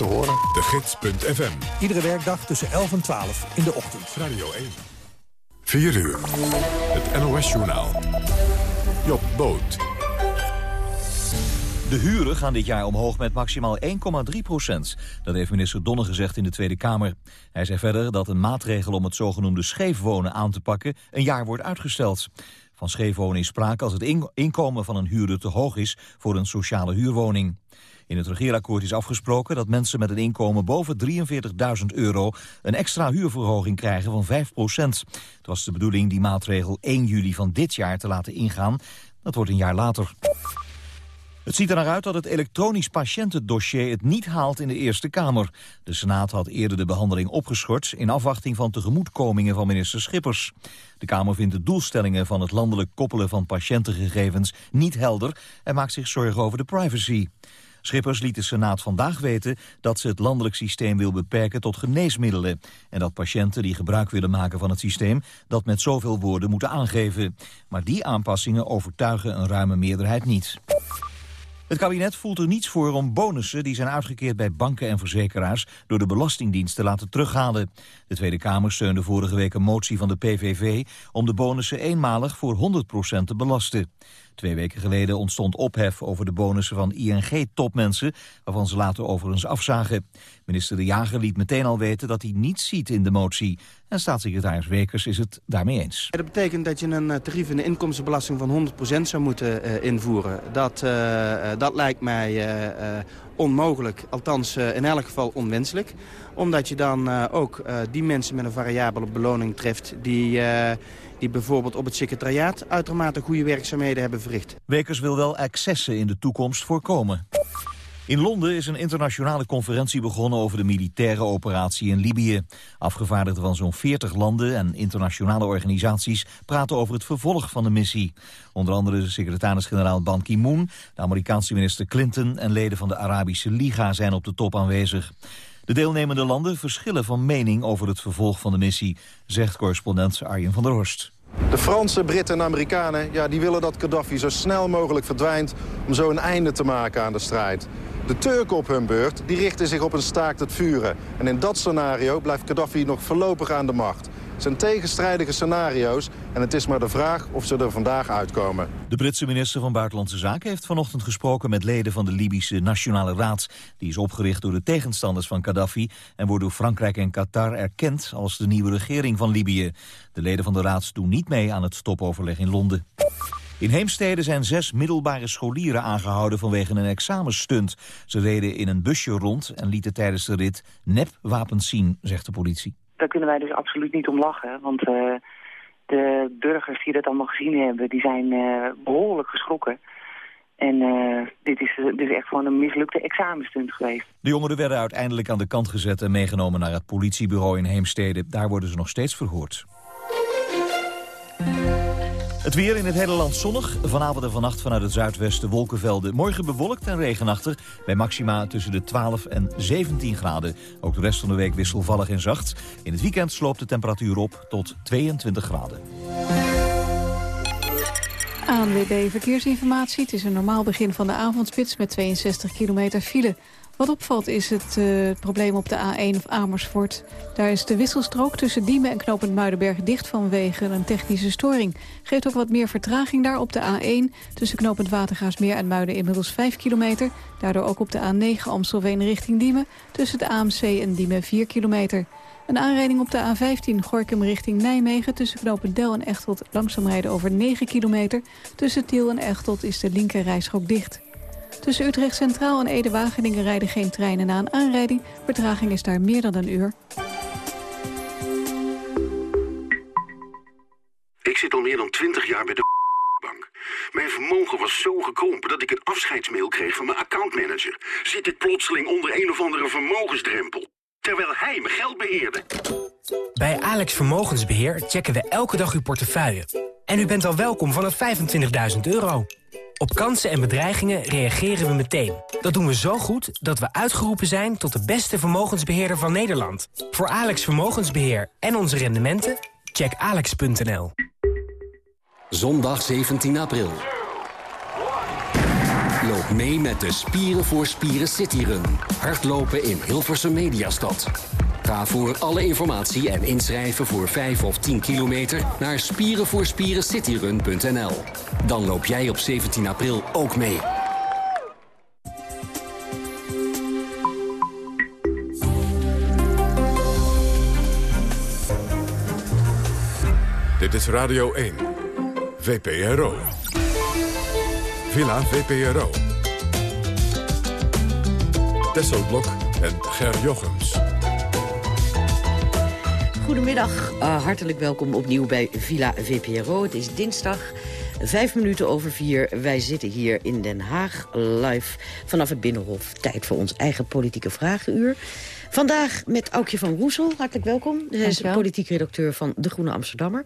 te horen. De Gids.fm. Iedere werkdag tussen 11 en 12 in de ochtend. Radio 1. 4 uur. Het NOS-journaal. Job Boot. De huren gaan dit jaar omhoog met maximaal 1,3 procent. Dat heeft minister Donner gezegd in de Tweede Kamer. Hij zei verder dat een maatregel om het zogenoemde scheefwonen aan te pakken... een jaar wordt uitgesteld. Van scheefwonen is sprake als het inkomen van een huurder te hoog is... voor een sociale huurwoning. In het regeerakkoord is afgesproken dat mensen met een inkomen boven 43.000 euro een extra huurverhoging krijgen van 5 procent. Het was de bedoeling die maatregel 1 juli van dit jaar te laten ingaan. Dat wordt een jaar later. Het ziet er naar uit dat het elektronisch patiëntendossier het niet haalt in de Eerste Kamer. De Senaat had eerder de behandeling opgeschort in afwachting van tegemoetkomingen van minister Schippers. De Kamer vindt de doelstellingen van het landelijk koppelen van patiëntengegevens niet helder en maakt zich zorgen over de privacy. Schippers liet de Senaat vandaag weten dat ze het landelijk systeem wil beperken tot geneesmiddelen. En dat patiënten die gebruik willen maken van het systeem dat met zoveel woorden moeten aangeven. Maar die aanpassingen overtuigen een ruime meerderheid niet. Het kabinet voelt er niets voor om bonussen die zijn uitgekeerd bij banken en verzekeraars door de Belastingdienst te laten terughalen. De Tweede Kamer steunde vorige week een motie van de PVV om de bonussen eenmalig voor 100% te belasten. Twee weken geleden ontstond ophef over de bonussen van ING-topmensen... waarvan ze later overigens afzagen. Minister De Jager liet meteen al weten dat hij niets ziet in de motie. En staatssecretaris Wekers is het daarmee eens. Dat betekent dat je een eh, tarief in de inkomstenbelasting van 100% zou moeten uh, invoeren. Dat, uh, dat lijkt mij onmogelijk, althans in elk geval onwenselijk. Omdat je dan ook die mensen met een variabele beloning treft... die die bijvoorbeeld op het secretariaat uitermate goede werkzaamheden hebben verricht. Wekers wil wel excessen in de toekomst voorkomen. In Londen is een internationale conferentie begonnen over de militaire operatie in Libië. Afgevaardigden van zo'n 40 landen en internationale organisaties praten over het vervolg van de missie. Onder andere de secretaris-generaal Ban Ki-moon, de Amerikaanse minister Clinton en leden van de Arabische Liga zijn op de top aanwezig. De deelnemende landen verschillen van mening over het vervolg van de missie, zegt correspondent Arjen van der Horst. De Fransen, Britten en Amerikanen ja, die willen dat Gaddafi zo snel mogelijk verdwijnt... om zo een einde te maken aan de strijd. De Turken op hun beurt die richten zich op een staakt het vuren. En in dat scenario blijft Gaddafi nog voorlopig aan de macht. Zijn tegenstrijdige scenario's en het is maar de vraag of ze er vandaag uitkomen. De Britse minister van Buitenlandse Zaken heeft vanochtend gesproken met leden van de Libische Nationale Raad. Die is opgericht door de tegenstanders van Gaddafi en wordt door Frankrijk en Qatar erkend als de nieuwe regering van Libië. De leden van de raad doen niet mee aan het topoverleg in Londen. In Heemstede zijn zes middelbare scholieren aangehouden vanwege een examenstunt. Ze reden in een busje rond en lieten tijdens de rit nepwapens zien, zegt de politie. Daar kunnen wij dus absoluut niet om lachen, want uh, de burgers die dat allemaal gezien hebben, die zijn uh, behoorlijk geschrokken. En uh, dit is dus echt gewoon een mislukte examenstunt geweest. De jongeren werden uiteindelijk aan de kant gezet en meegenomen naar het politiebureau in Heemstede. Daar worden ze nog steeds verhoord. Het weer in het hele land zonnig. Vanavond en vannacht vanuit het zuidwesten wolkenvelden. Morgen bewolkt en regenachtig. Bij maxima tussen de 12 en 17 graden. Ook de rest van de week wisselvallig en zacht. In het weekend sloopt de temperatuur op tot 22 graden. ANWB Verkeersinformatie. Het is een normaal begin van de avondspits met 62 kilometer file. Wat opvalt is het uh, probleem op de A1 of Amersfoort. Daar is de wisselstrook tussen Diemen en Knopend Muidenberg dicht vanwege een technische storing. Geeft ook wat meer vertraging daar op de A1 tussen Knopend Watergaasmeer en Muiden inmiddels 5 kilometer. Daardoor ook op de A9 Amstelveen richting Diemen tussen de AMC en Diemen 4 kilometer. Een aanrijding op de A15 Gorkum richting Nijmegen... tussen knopen Del en Echtelt langzaam rijden over 9 kilometer. Tussen Tiel en Echtelt is de linker dicht. Tussen Utrecht Centraal en Ede-Wageningen rijden geen treinen na een aanrijding. Vertraging is daar meer dan een uur. Ik zit al meer dan 20 jaar bij de bank. Mijn vermogen was zo gekrompen dat ik een afscheidsmail kreeg van mijn accountmanager. Zit ik plotseling onder een of andere vermogensdrempel. Terwijl hij mijn geld beheerde. Bij Alex Vermogensbeheer checken we elke dag uw portefeuille. En u bent al welkom vanaf 25.000 euro. Op kansen en bedreigingen reageren we meteen. Dat doen we zo goed dat we uitgeroepen zijn tot de beste vermogensbeheerder van Nederland. Voor Alex Vermogensbeheer en onze rendementen, check alex.nl. Zondag 17 april. Loop mee met de Spieren voor Spieren Cityrun. Hardlopen in Hilversum Mediastad. Ga voor alle informatie en inschrijven voor 5 of 10 kilometer naar spierenvoorspierencityrun.nl. Dan loop jij op 17 april ook mee. Dit is Radio 1. VPRO. Villa VPRO. Tesselblok en Ger Jochems. Goedemiddag, uh, hartelijk welkom opnieuw bij Villa VPRO. Het is dinsdag, vijf minuten over vier. Wij zitten hier in Den Haag live vanaf het Binnenhof. Tijd voor ons eigen politieke vragenuur. Vandaag met Aukje van Roesel, hartelijk welkom. Hij is politiek redacteur van De Groene Amsterdammer.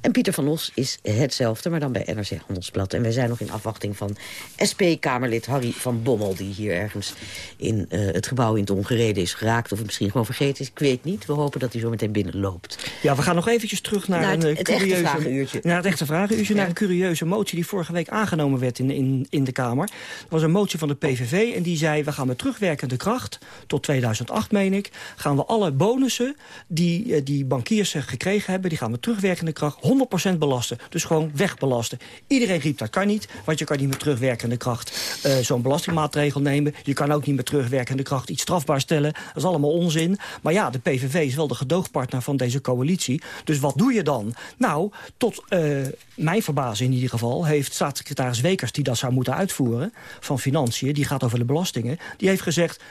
En Pieter van Los is hetzelfde, maar dan bij NRC Handelsblad. En wij zijn nog in afwachting van SP-Kamerlid Harry van Bommel... die hier ergens in uh, het gebouw in het ongereden is geraakt... of misschien gewoon vergeten is, ik weet niet. We hopen dat hij zo meteen binnenloopt. Ja, we gaan nog eventjes terug naar, naar het, een het curieuze... echte vragenuurtje. Naar het echte vragenuurtje, ja. naar een curieuze motie... die vorige week aangenomen werd in, in, in de Kamer. Dat was een motie van de PVV en die zei... we gaan met terugwerkende kracht tot 2008 mee gaan we alle bonussen die, eh, die bankiers gekregen hebben... die gaan we terugwerkende kracht 100% belasten. Dus gewoon wegbelasten. Iedereen riep dat kan niet, want je kan niet met terugwerkende kracht... Uh, zo'n belastingmaatregel nemen. Je kan ook niet met terugwerkende kracht iets strafbaar stellen. Dat is allemaal onzin. Maar ja, de PVV is wel de gedoogpartner van deze coalitie. Dus wat doe je dan? Nou, tot mijn verbazing in ieder geval... heeft staatssecretaris Wekers, die dat zou moeten uitvoeren... van Financiën, die gaat over de belastingen... die heeft gezegd...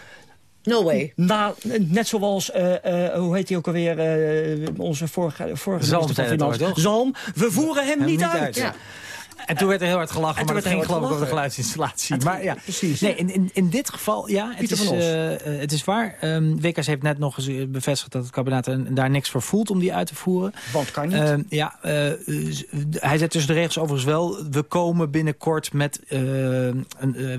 No way. Nou, net zoals, uh, uh, hoe heet hij ook alweer, uh, onze vorige, vorige Zalm minister van Financiën. Zalm, we voeren hem, hem niet, niet, uit. uit. Ja. En toen werd er heel hard gelachen, en maar dat ging geloof ik over de geluidsinstallatie. Maar ja, precies. Nee, in, in, in dit geval, ja, het is, uh, het is waar. Um, Wickers heeft net nog eens bevestigd dat het kabinet daar niks voor voelt om die uit te voeren. Want kan niet. Uh, ja, uh, hij zet tussen de regels overigens wel, we komen binnenkort met een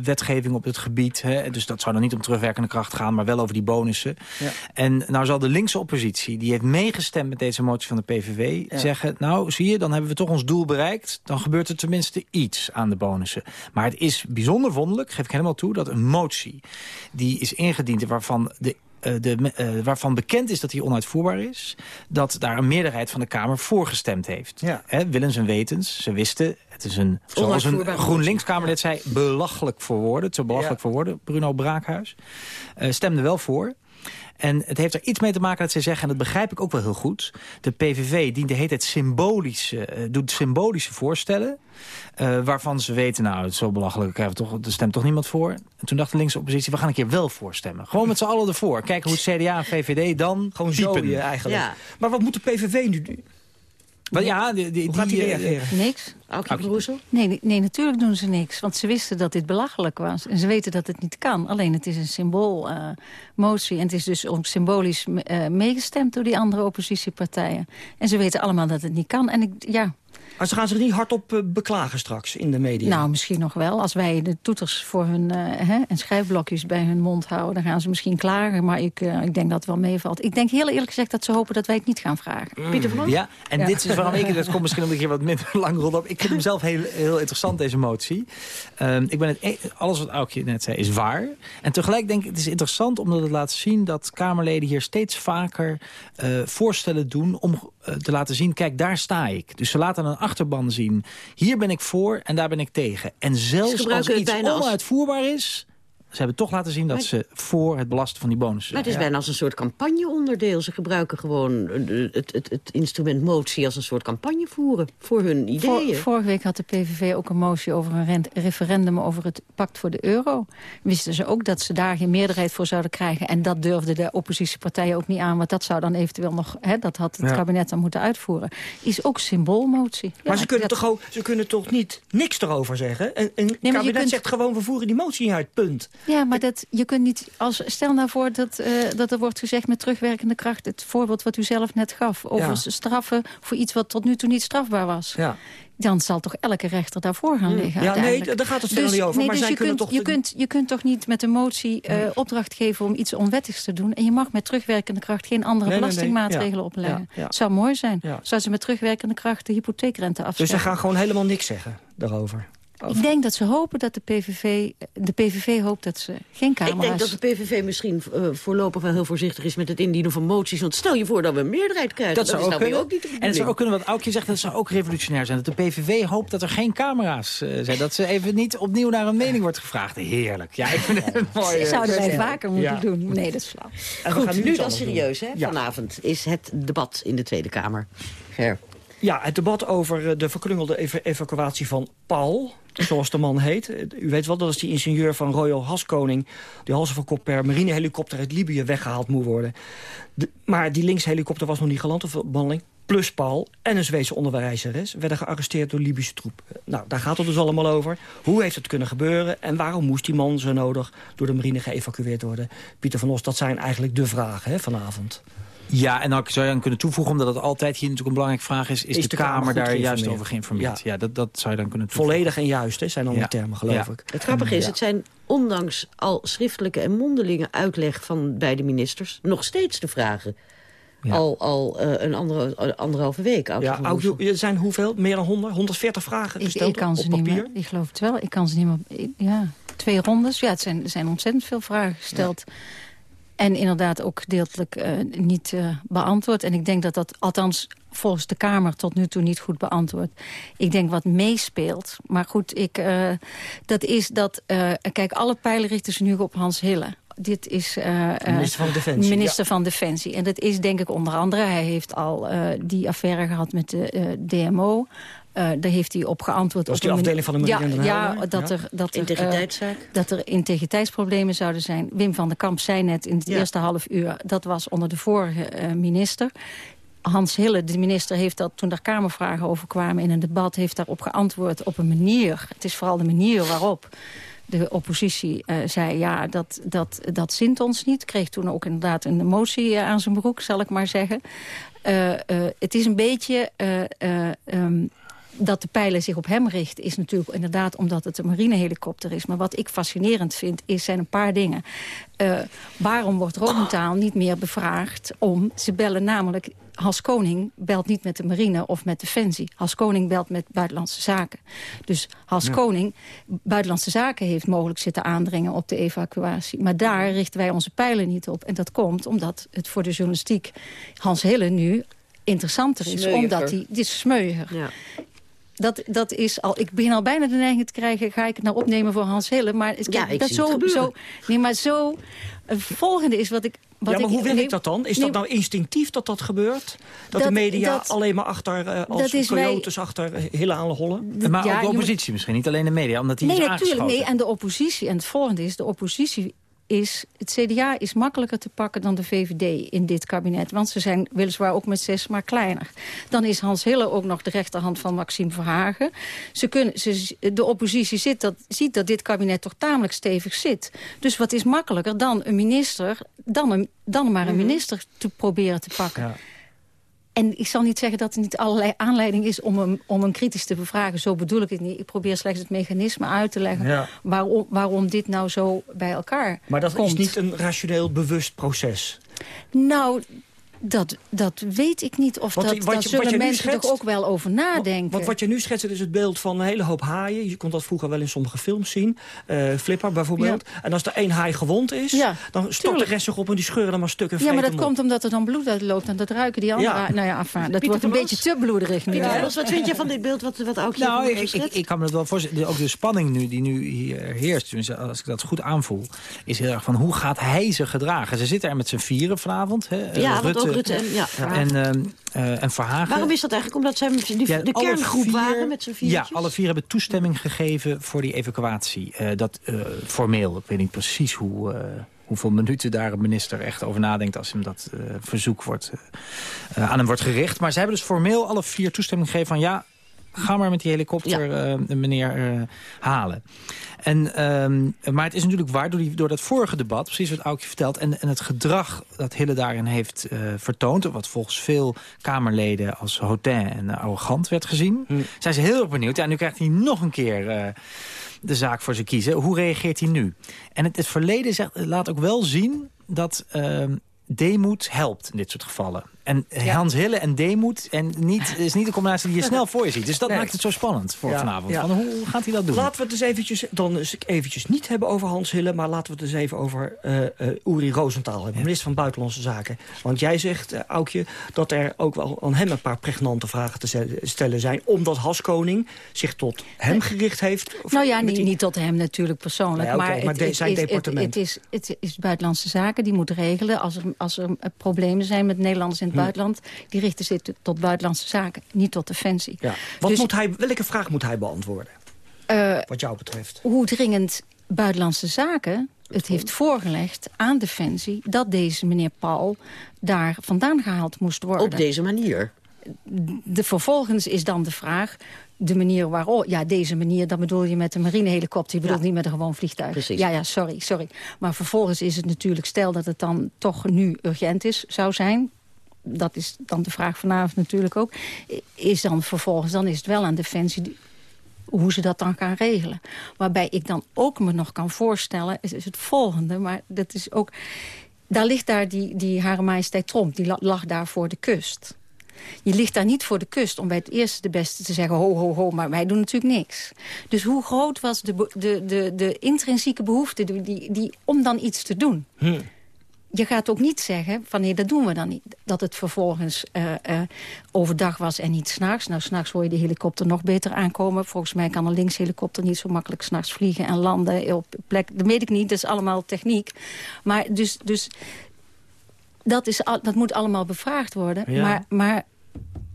wetgeving op het gebied. Hè, dus dat zou dan niet om terugwerkende kracht gaan, maar wel over die bonussen. Ja. En nou zal de linkse oppositie, die heeft meegestemd met deze motie van de PVV, ja. zeggen, nou zie je, dan hebben we toch ons doel bereikt. Dan gebeurt er tenminste iets aan de bonussen. Maar het is bijzonder wonderlijk, geef ik helemaal toe... dat een motie die is ingediend waarvan de de, uh, waarvan bekend is dat hij onuitvoerbaar is... dat daar een meerderheid van de Kamer voor gestemd heeft. Ja. He, willens en wetens, ze wisten... Het is een, zoals een GroenLinks-Kamerlid zei, belachelijk voor woorden. Te belachelijk ja. voor woorden, Bruno Braakhuis. Uh, stemde wel voor. En het heeft er iets mee te maken dat ze zeggen, en dat begrijp ik ook wel heel goed... de PVV dient de hele tijd symbolische, uh, doet symbolische voorstellen... Uh, waarvan ze weten, nou, het is zo belachelijk, er, toch, er stemt toch niemand voor. En toen dacht de linkse oppositie, we gaan een keer wel voorstemmen. Gewoon met z'n allen ervoor. Kijken hoe het CDA en VVD dan Gewoon zo eigenlijk. Ja. Maar wat moet de PVV nu doen? Maar ja, die, die, Hoe gaat die reageren? Niks. Aukje Nee, nee, natuurlijk doen ze niks. Want ze wisten dat dit belachelijk was. En ze weten dat het niet kan. Alleen het is een symboolmotie. Uh, en het is dus ook symbolisch uh, meegestemd door die andere oppositiepartijen. En ze weten allemaal dat het niet kan. En ik, ja, maar ze gaan zich niet hardop uh, beklagen straks in de media? Nou, misschien nog wel. Als wij de toeters voor hun uh, hè, en schrijfblokjes bij hun mond houden... dan gaan ze misschien klagen, maar ik, uh, ik denk dat het wel meevalt. Ik denk heel eerlijk gezegd dat ze hopen dat wij het niet gaan vragen. Mm. Pieter van Ja, en ja. dit is waarom ik... Dat komt misschien omdat ik hier wat minder lang rond op. Ik vind hem zelf heel, heel interessant, deze motie. Um, ik ben het e alles wat Aukje net zei is waar. En tegelijk denk ik, het is interessant omdat het laat zien... dat Kamerleden hier steeds vaker voorstellen doen om te laten zien... kijk, daar sta ik. Dus ze laten een achterban zien. Hier ben ik voor en daar ben ik tegen. En zelfs als iets onuitvoerbaar is... Ze hebben toch laten zien dat ze voor het belasten van die bonussen Maar het is ja. bijna als een soort campagneonderdeel. Ze gebruiken gewoon het, het, het instrument motie als een soort campagne voeren voor hun ideeën. Vor, vorige week had de PVV ook een motie over een referendum over het pact voor de euro. Wisten ze ook dat ze daar geen meerderheid voor zouden krijgen. En dat durfden de oppositiepartijen ook niet aan. Want dat zou dan eventueel nog, hè, dat had het ja. kabinet dan moeten uitvoeren. Is ook symboolmotie. Maar ja, ze, kunnen dat... toch ook, ze kunnen toch niet niks erover zeggen? Een, een nee, kabinet kunt... zegt gewoon, we voeren die motie niet uit, punt. Ja, maar dat, je kunt niet... Als, stel nou voor dat, uh, dat er wordt gezegd met terugwerkende kracht... het voorbeeld wat u zelf net gaf... over ja. straffen voor iets wat tot nu toe niet strafbaar was. Ja. Dan zal toch elke rechter daarvoor gaan liggen Ja, nee, daar gaat het dus, niet over. Nee, maar dus zij je, kunt, toch je, kunt, je kunt toch niet met een motie uh, opdracht geven... om iets onwettigs te doen. En je mag met terugwerkende kracht geen andere nee, belastingmaatregelen nee, opleggen. Ja, ja. zou mooi zijn. Zou ze met terugwerkende kracht de hypotheekrente afschaffen. Dus ze gaan gewoon helemaal niks zeggen daarover? Ik denk dat ze hopen dat de PVV... De PVV hoopt dat ze geen camera's... Ik denk dat de PVV misschien uh, voorlopig wel heel voorzichtig is... met het indienen van moties. Want stel je voor dat we een meerderheid krijgen. Dat, zou ook nou kunnen. ook niet en het zou ook kunnen wat Aukje zegt... dat zou ook revolutionair zijn. Dat de PVV hoopt dat er geen camera's uh, zijn. Dat ze even niet opnieuw naar een mening wordt gevraagd. Heerlijk. Ja, ik vind het een mooie... Zouden wij vaker moeten ja. doen. Nee, dat is flauw. Goed, nu, nu dan serieus. Hè? Ja. Vanavond is het debat in de Tweede Kamer. Ger. Ja, het debat over de verklungelde ev evacuatie van Paul, zoals de man heet. U weet wel, dat is die ingenieur van Royal Haskoning... die halse van kop per marinehelikopter uit Libië weggehaald moet worden. De, maar die linkshelikopter was nog niet geland, of behandeling. Plus Paul en een Zweedse onderwijzeres werden gearresteerd door Libische troep. Nou, daar gaat het dus allemaal over. Hoe heeft het kunnen gebeuren en waarom moest die man zo nodig door de marine geëvacueerd worden? Pieter van Os, dat zijn eigenlijk de vragen hè, vanavond. Ja, en dan zou je aan kunnen toevoegen, omdat het altijd hier natuurlijk een belangrijke vraag is... is, is de, de, Kamer, Kamer daar juist over geïnformeerd? Ja, ja dat, dat zou je dan kunnen toevoegen. Volledig en juist, hè, zijn dan ja. de termen, geloof ja. ik. Het grappige is, het zijn ondanks al schriftelijke en mondelinge uitleg van beide ministers... nog steeds de vragen. Al, al uh, een andere, anderhalve week. Ja, er zijn hoeveel? Meer dan 100, 140 vragen gesteld ik, ik kan ze op papier? Niet meer, ik geloof het wel. Ik kan ze niet meer... Ja, twee rondes. Ja, het zijn, er zijn ontzettend veel vragen gesteld. Ja. En inderdaad ook gedeeltelijk uh, niet uh, beantwoord. En ik denk dat dat, althans volgens de Kamer tot nu toe niet goed beantwoord. Ik denk wat meespeelt. Maar goed, ik, uh, dat is dat... kijk, alle pijlen richten ze nu op Hans Hille. Dit is minister van Defensie. Minister ja. van Defensie. En dat is denk ik onder andere... hij heeft al die affaire gehad met de DMO... Uh, daar heeft hij op geantwoord. Dat op die afdeling van de ja, ja, dat er, dat er, Integriteitszaak. Uh, dat er integriteitsproblemen zouden zijn. Wim van der Kamp zei net in het ja. eerste half uur... dat was onder de vorige uh, minister. Hans Hille, de minister, heeft dat toen er Kamervragen over kwamen... in een debat, heeft daarop geantwoord op een manier. Het is vooral de manier waarop de oppositie uh, zei... ja, dat, dat, dat zint ons niet. Kreeg toen ook inderdaad een motie uh, aan zijn broek, zal ik maar zeggen. Uh, het is een beetje... Um, dat de pijlen zich op hem richten is natuurlijk inderdaad omdat het een marinehelikopter is. Maar wat ik fascinerend vind, is, zijn een paar dingen. Uh, waarom wordt Rosenthal niet meer bevraagd om... Ze bellen namelijk... Hans Koning belt niet met de marine of met Defensie. Hans Koning belt met Buitenlandse Zaken. Dus Hans ja. Koning, Buitenlandse Zaken heeft mogelijk zitten aandringen op de evacuatie. Maar daar richten wij onze pijlen niet op. En dat komt omdat het voor de journalistiek Hans Hille nu interessanter is. Smeuiger. Omdat hij... Dit is smeuiger. Ja. Dat, dat is al, ik begin al bijna de neiging te krijgen, ga ik het nou opnemen voor Hans Hille. Maar het, ja, ik dat zie zo, het zo, nee, maar zo. Het volgende is wat ik. Wat ja, maar ik, hoe werkt nee, dat dan? Is nee, dat nou instinctief dat dat gebeurt? Dat, Dat- de media dat- alleen maar achter, uh, als dat is wij- coyotes achter Hille aan hollen? Maar Ja, ook de oppositie misschien, niet alleen de media, omdat die Nee, is natuurlijk. aangeschoten. Nee, en de oppositie. En het volgende is, de oppositie is... Het CDA is makkelijker te pakken dan de VVD in dit kabinet. Want ze zijn weliswaar ook met zes, maar kleiner. Dan is Hans Hille ook nog de rechterhand van Maxime Verhagen. Ze kunnen, ze, de oppositie zit dat, ziet dat dit kabinet toch tamelijk stevig zit. Dus wat is makkelijker dan een minister... dan, een, dan maar een minister te proberen te pakken. Ja. En ik zal niet zeggen dat er niet allerlei aanleiding is om hem, om hem kritisch te bevragen. Zo bedoel ik het niet. Ik probeer slechts het mechanisme uit te leggen... Ja. Waarom, waarom dit nou zo bij elkaar Maar dat komt. is niet een rationeel bewust proces. Nou, dat, dat weet ik niet. Of dat, wat wat zullen je mensen schetst- toch ook wel over nadenken. Want wat je nu schetst is het beeld van een hele hoop haaien. Je kon dat vroeger wel in sommige films zien. Eh, Flipper bijvoorbeeld. En als er één haai gewond is, Ja, dan stort de rest zich op en die scheuren dan maar stukken ja, maar dat komt omdat er dan bloed uitloopt. En dat ruiken die andere... Ja. Nou ja, enfin, dat Pieter wordt een beetje te bloederig nu. Pieter wat vind je van dit beeld wat, wat Aukje Nou, heeft ik, ik, ik kan me dat wel voorstellen. Ook de spanning nu, die nu hier heerst, als ik dat goed aanvoel... is heel erg van hoe gaat hij zich gedragen? Ze zitten er met z'n vieren vanavond. Hè? Ja, ook Rutte en- ja, en, eh, en Verhagen. Waarom is dat eigenlijk? Omdat zij die, Ja, de kerngroep vier- waren met z'n vier. Ja, alle vier hebben toestemming gegeven voor die evacuatie. Eh, dat eh, formeel, ik weet niet precies hoe... Hoeveel minuten daar een minister echt over nadenkt als hem dat verzoek wordt, aan hem wordt gericht. Maar ze hebben dus formeel alle vier toestemming gegeven van ja, ga maar met die helikopter eh, meneer eh, halen. En, ehm, maar het is natuurlijk waar door, die, door dat vorige debat, precies wat Aukje vertelt... en, en het gedrag dat Hille daarin heeft eh, vertoond... wat volgens veel Kamerleden als hautain en arrogant werd gezien... zijn ze heel erg benieuwd. Ja, nu krijgt hij nog een keer de zaak voor ze kiezen. Hoe reageert hij nu? En het, het verleden zegt, laat ook wel zien dat... ehm, Deemoed helpt in dit soort gevallen. En Hans Hille en Deemoed en niet, is niet de combinatie die je snel voor je ziet. Dus dat Nee. maakt het zo spannend voor Ja, vanavond. ja. Van, hoe gaat hij dat doen? Laten we het eens eventjes, dan eens eventjes niet hebben over Hans Hille... maar laten we het eens even over eh eh, Uri Rosenthal hebben, minister van Buitenlandse Zaken. Want jij zegt, eh, Aukje, dat er ook wel aan hem een paar pregnante vragen te stel- stellen zijn... omdat Haskoning zich tot hem gericht heeft. Nou ja, niet, die- niet tot hem natuurlijk persoonlijk. Nee, maar maar het, de- zijn is, het- departement. Het, is, het is buitenlandse zaken, die moet regelen. Als er, als er problemen zijn met Nederlanders in het. Buitenland... die richten zich tot buitenlandse zaken, niet tot defensie. Ja. Wat Dus- moet hij, welke vraag moet hij beantwoorden, Eh, wat jou betreft? hoe dringend buitenlandse zaken het heeft voorgelegd aan Defensie... dat deze meneer Paul daar vandaan gehaald moest worden. Op deze manier? De, vervolgens is dan de vraag... De manier waarop, ja, deze manier, dat bedoel je met een marinehelikopter. Je bedoelt niet met een gewoon vliegtuig. Precies. Ja, ja, sorry, sorry. Maar vervolgens is het natuurlijk, stel dat het dan toch nu urgent is, zou zijn. Dat is dan de vraag vanavond natuurlijk ook. Is dan vervolgens, dan is het wel aan Defensie hoe ze dat dan gaan regelen. Waarbij ik dan ook me nog kan voorstellen, is, het volgende. Maar dat is ook, daar ligt daar die, die Hare Majesteit Tromp, die la- lag daar voor de kust. Je ligt daar niet voor de kust om bij het eerste de beste te zeggen... ho, ho, ho, maar wij doen natuurlijk niks. Dus hoe groot was de, de, de, de intrinsieke behoefte die, die, om dan iets te doen? Je gaat ook niet zeggen van nee, dat doen we dan niet. Dat het vervolgens eh, eh, overdag was en niet s'nachts. Nou, s'nachts hoor je de helikopter nog beter aankomen. Volgens mij kan een linkshelikopter niet zo makkelijk s'nachts vliegen en landen op plek. Dat weet ik niet, dat is allemaal techniek. Maar dus, dus dat, is, al- dat moet allemaal bevraagd worden. Ja. Maar, maar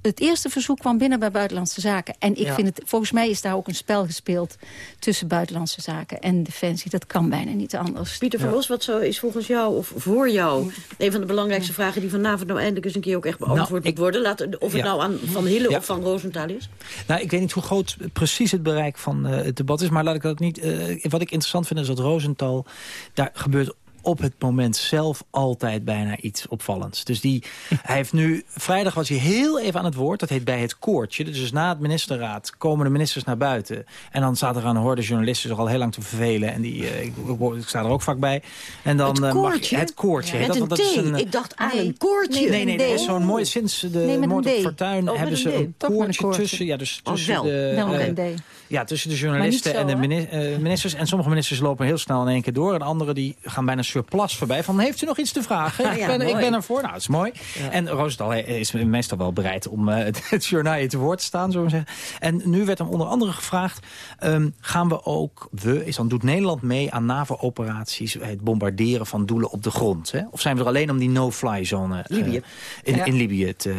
het eerste verzoek kwam binnen bij Buitenlandse Zaken. En ik Ja. vind het, volgens mij is daar ook een spel gespeeld... tussen Buitenlandse Zaken en Defensie. Dat kan bijna niet anders. Pieter van Os, wat zo is volgens jou of voor jou... een van de belangrijkste vragen die vanavond nou eindelijk eens een keer ook echt beantwoord Nou, moet worden? Laat, of het Ja. nou aan Van Hille Ja. of Van Rosenthal is? Nou, ik weet niet hoe groot precies het bereik van eh, het debat is. Maar laat ik dat niet. eh, wat ik interessant vind is dat Rosenthal. Daar gebeurt op het moment zelf altijd bijna iets opvallends. Dus die, hij heeft nu... Vrijdag was hij heel even aan het woord. Dat heet bij het koortje. Dus na het ministerraad komen de ministers naar buiten. En dan staat er aan horde journalisten zich al heel lang te vervelen. En die, eh, ik, ik, ik sta er ook vaak bij. En dan, Het eh, mag je- koortje? het koortje. Met dat, een dat is een, eh, Ik dacht aan Nee. een koortje. Nee, nee, is zo'n mooi... Sinds de Nee, moord op. Fortuin met hebben ze een koortje tussen... Ja, dus Oh, tussen wel. de, Wel een D. ja, tussen de journalisten zo, en de mini- eh, ministers. En sommige ministers lopen heel snel in één keer door. En anderen die gaan bijna surplus voorbij. Van, heeft u nog iets te vragen? Ja, ik, ben, ik ben ervoor. Nou, dat is mooi. En Roosdal is meestal wel bereid om eh, het, het journaal te woord te staan. We zeggen. En nu werd hem onder andere gevraagd... ehm, gaan we ook, we, is dan doet Nederland mee aan NAVO-operaties... het bombarderen van doelen op de grond? Hè? Of zijn we er alleen om die no-fly zone... eh, Libië. in, Ja. in Libië te,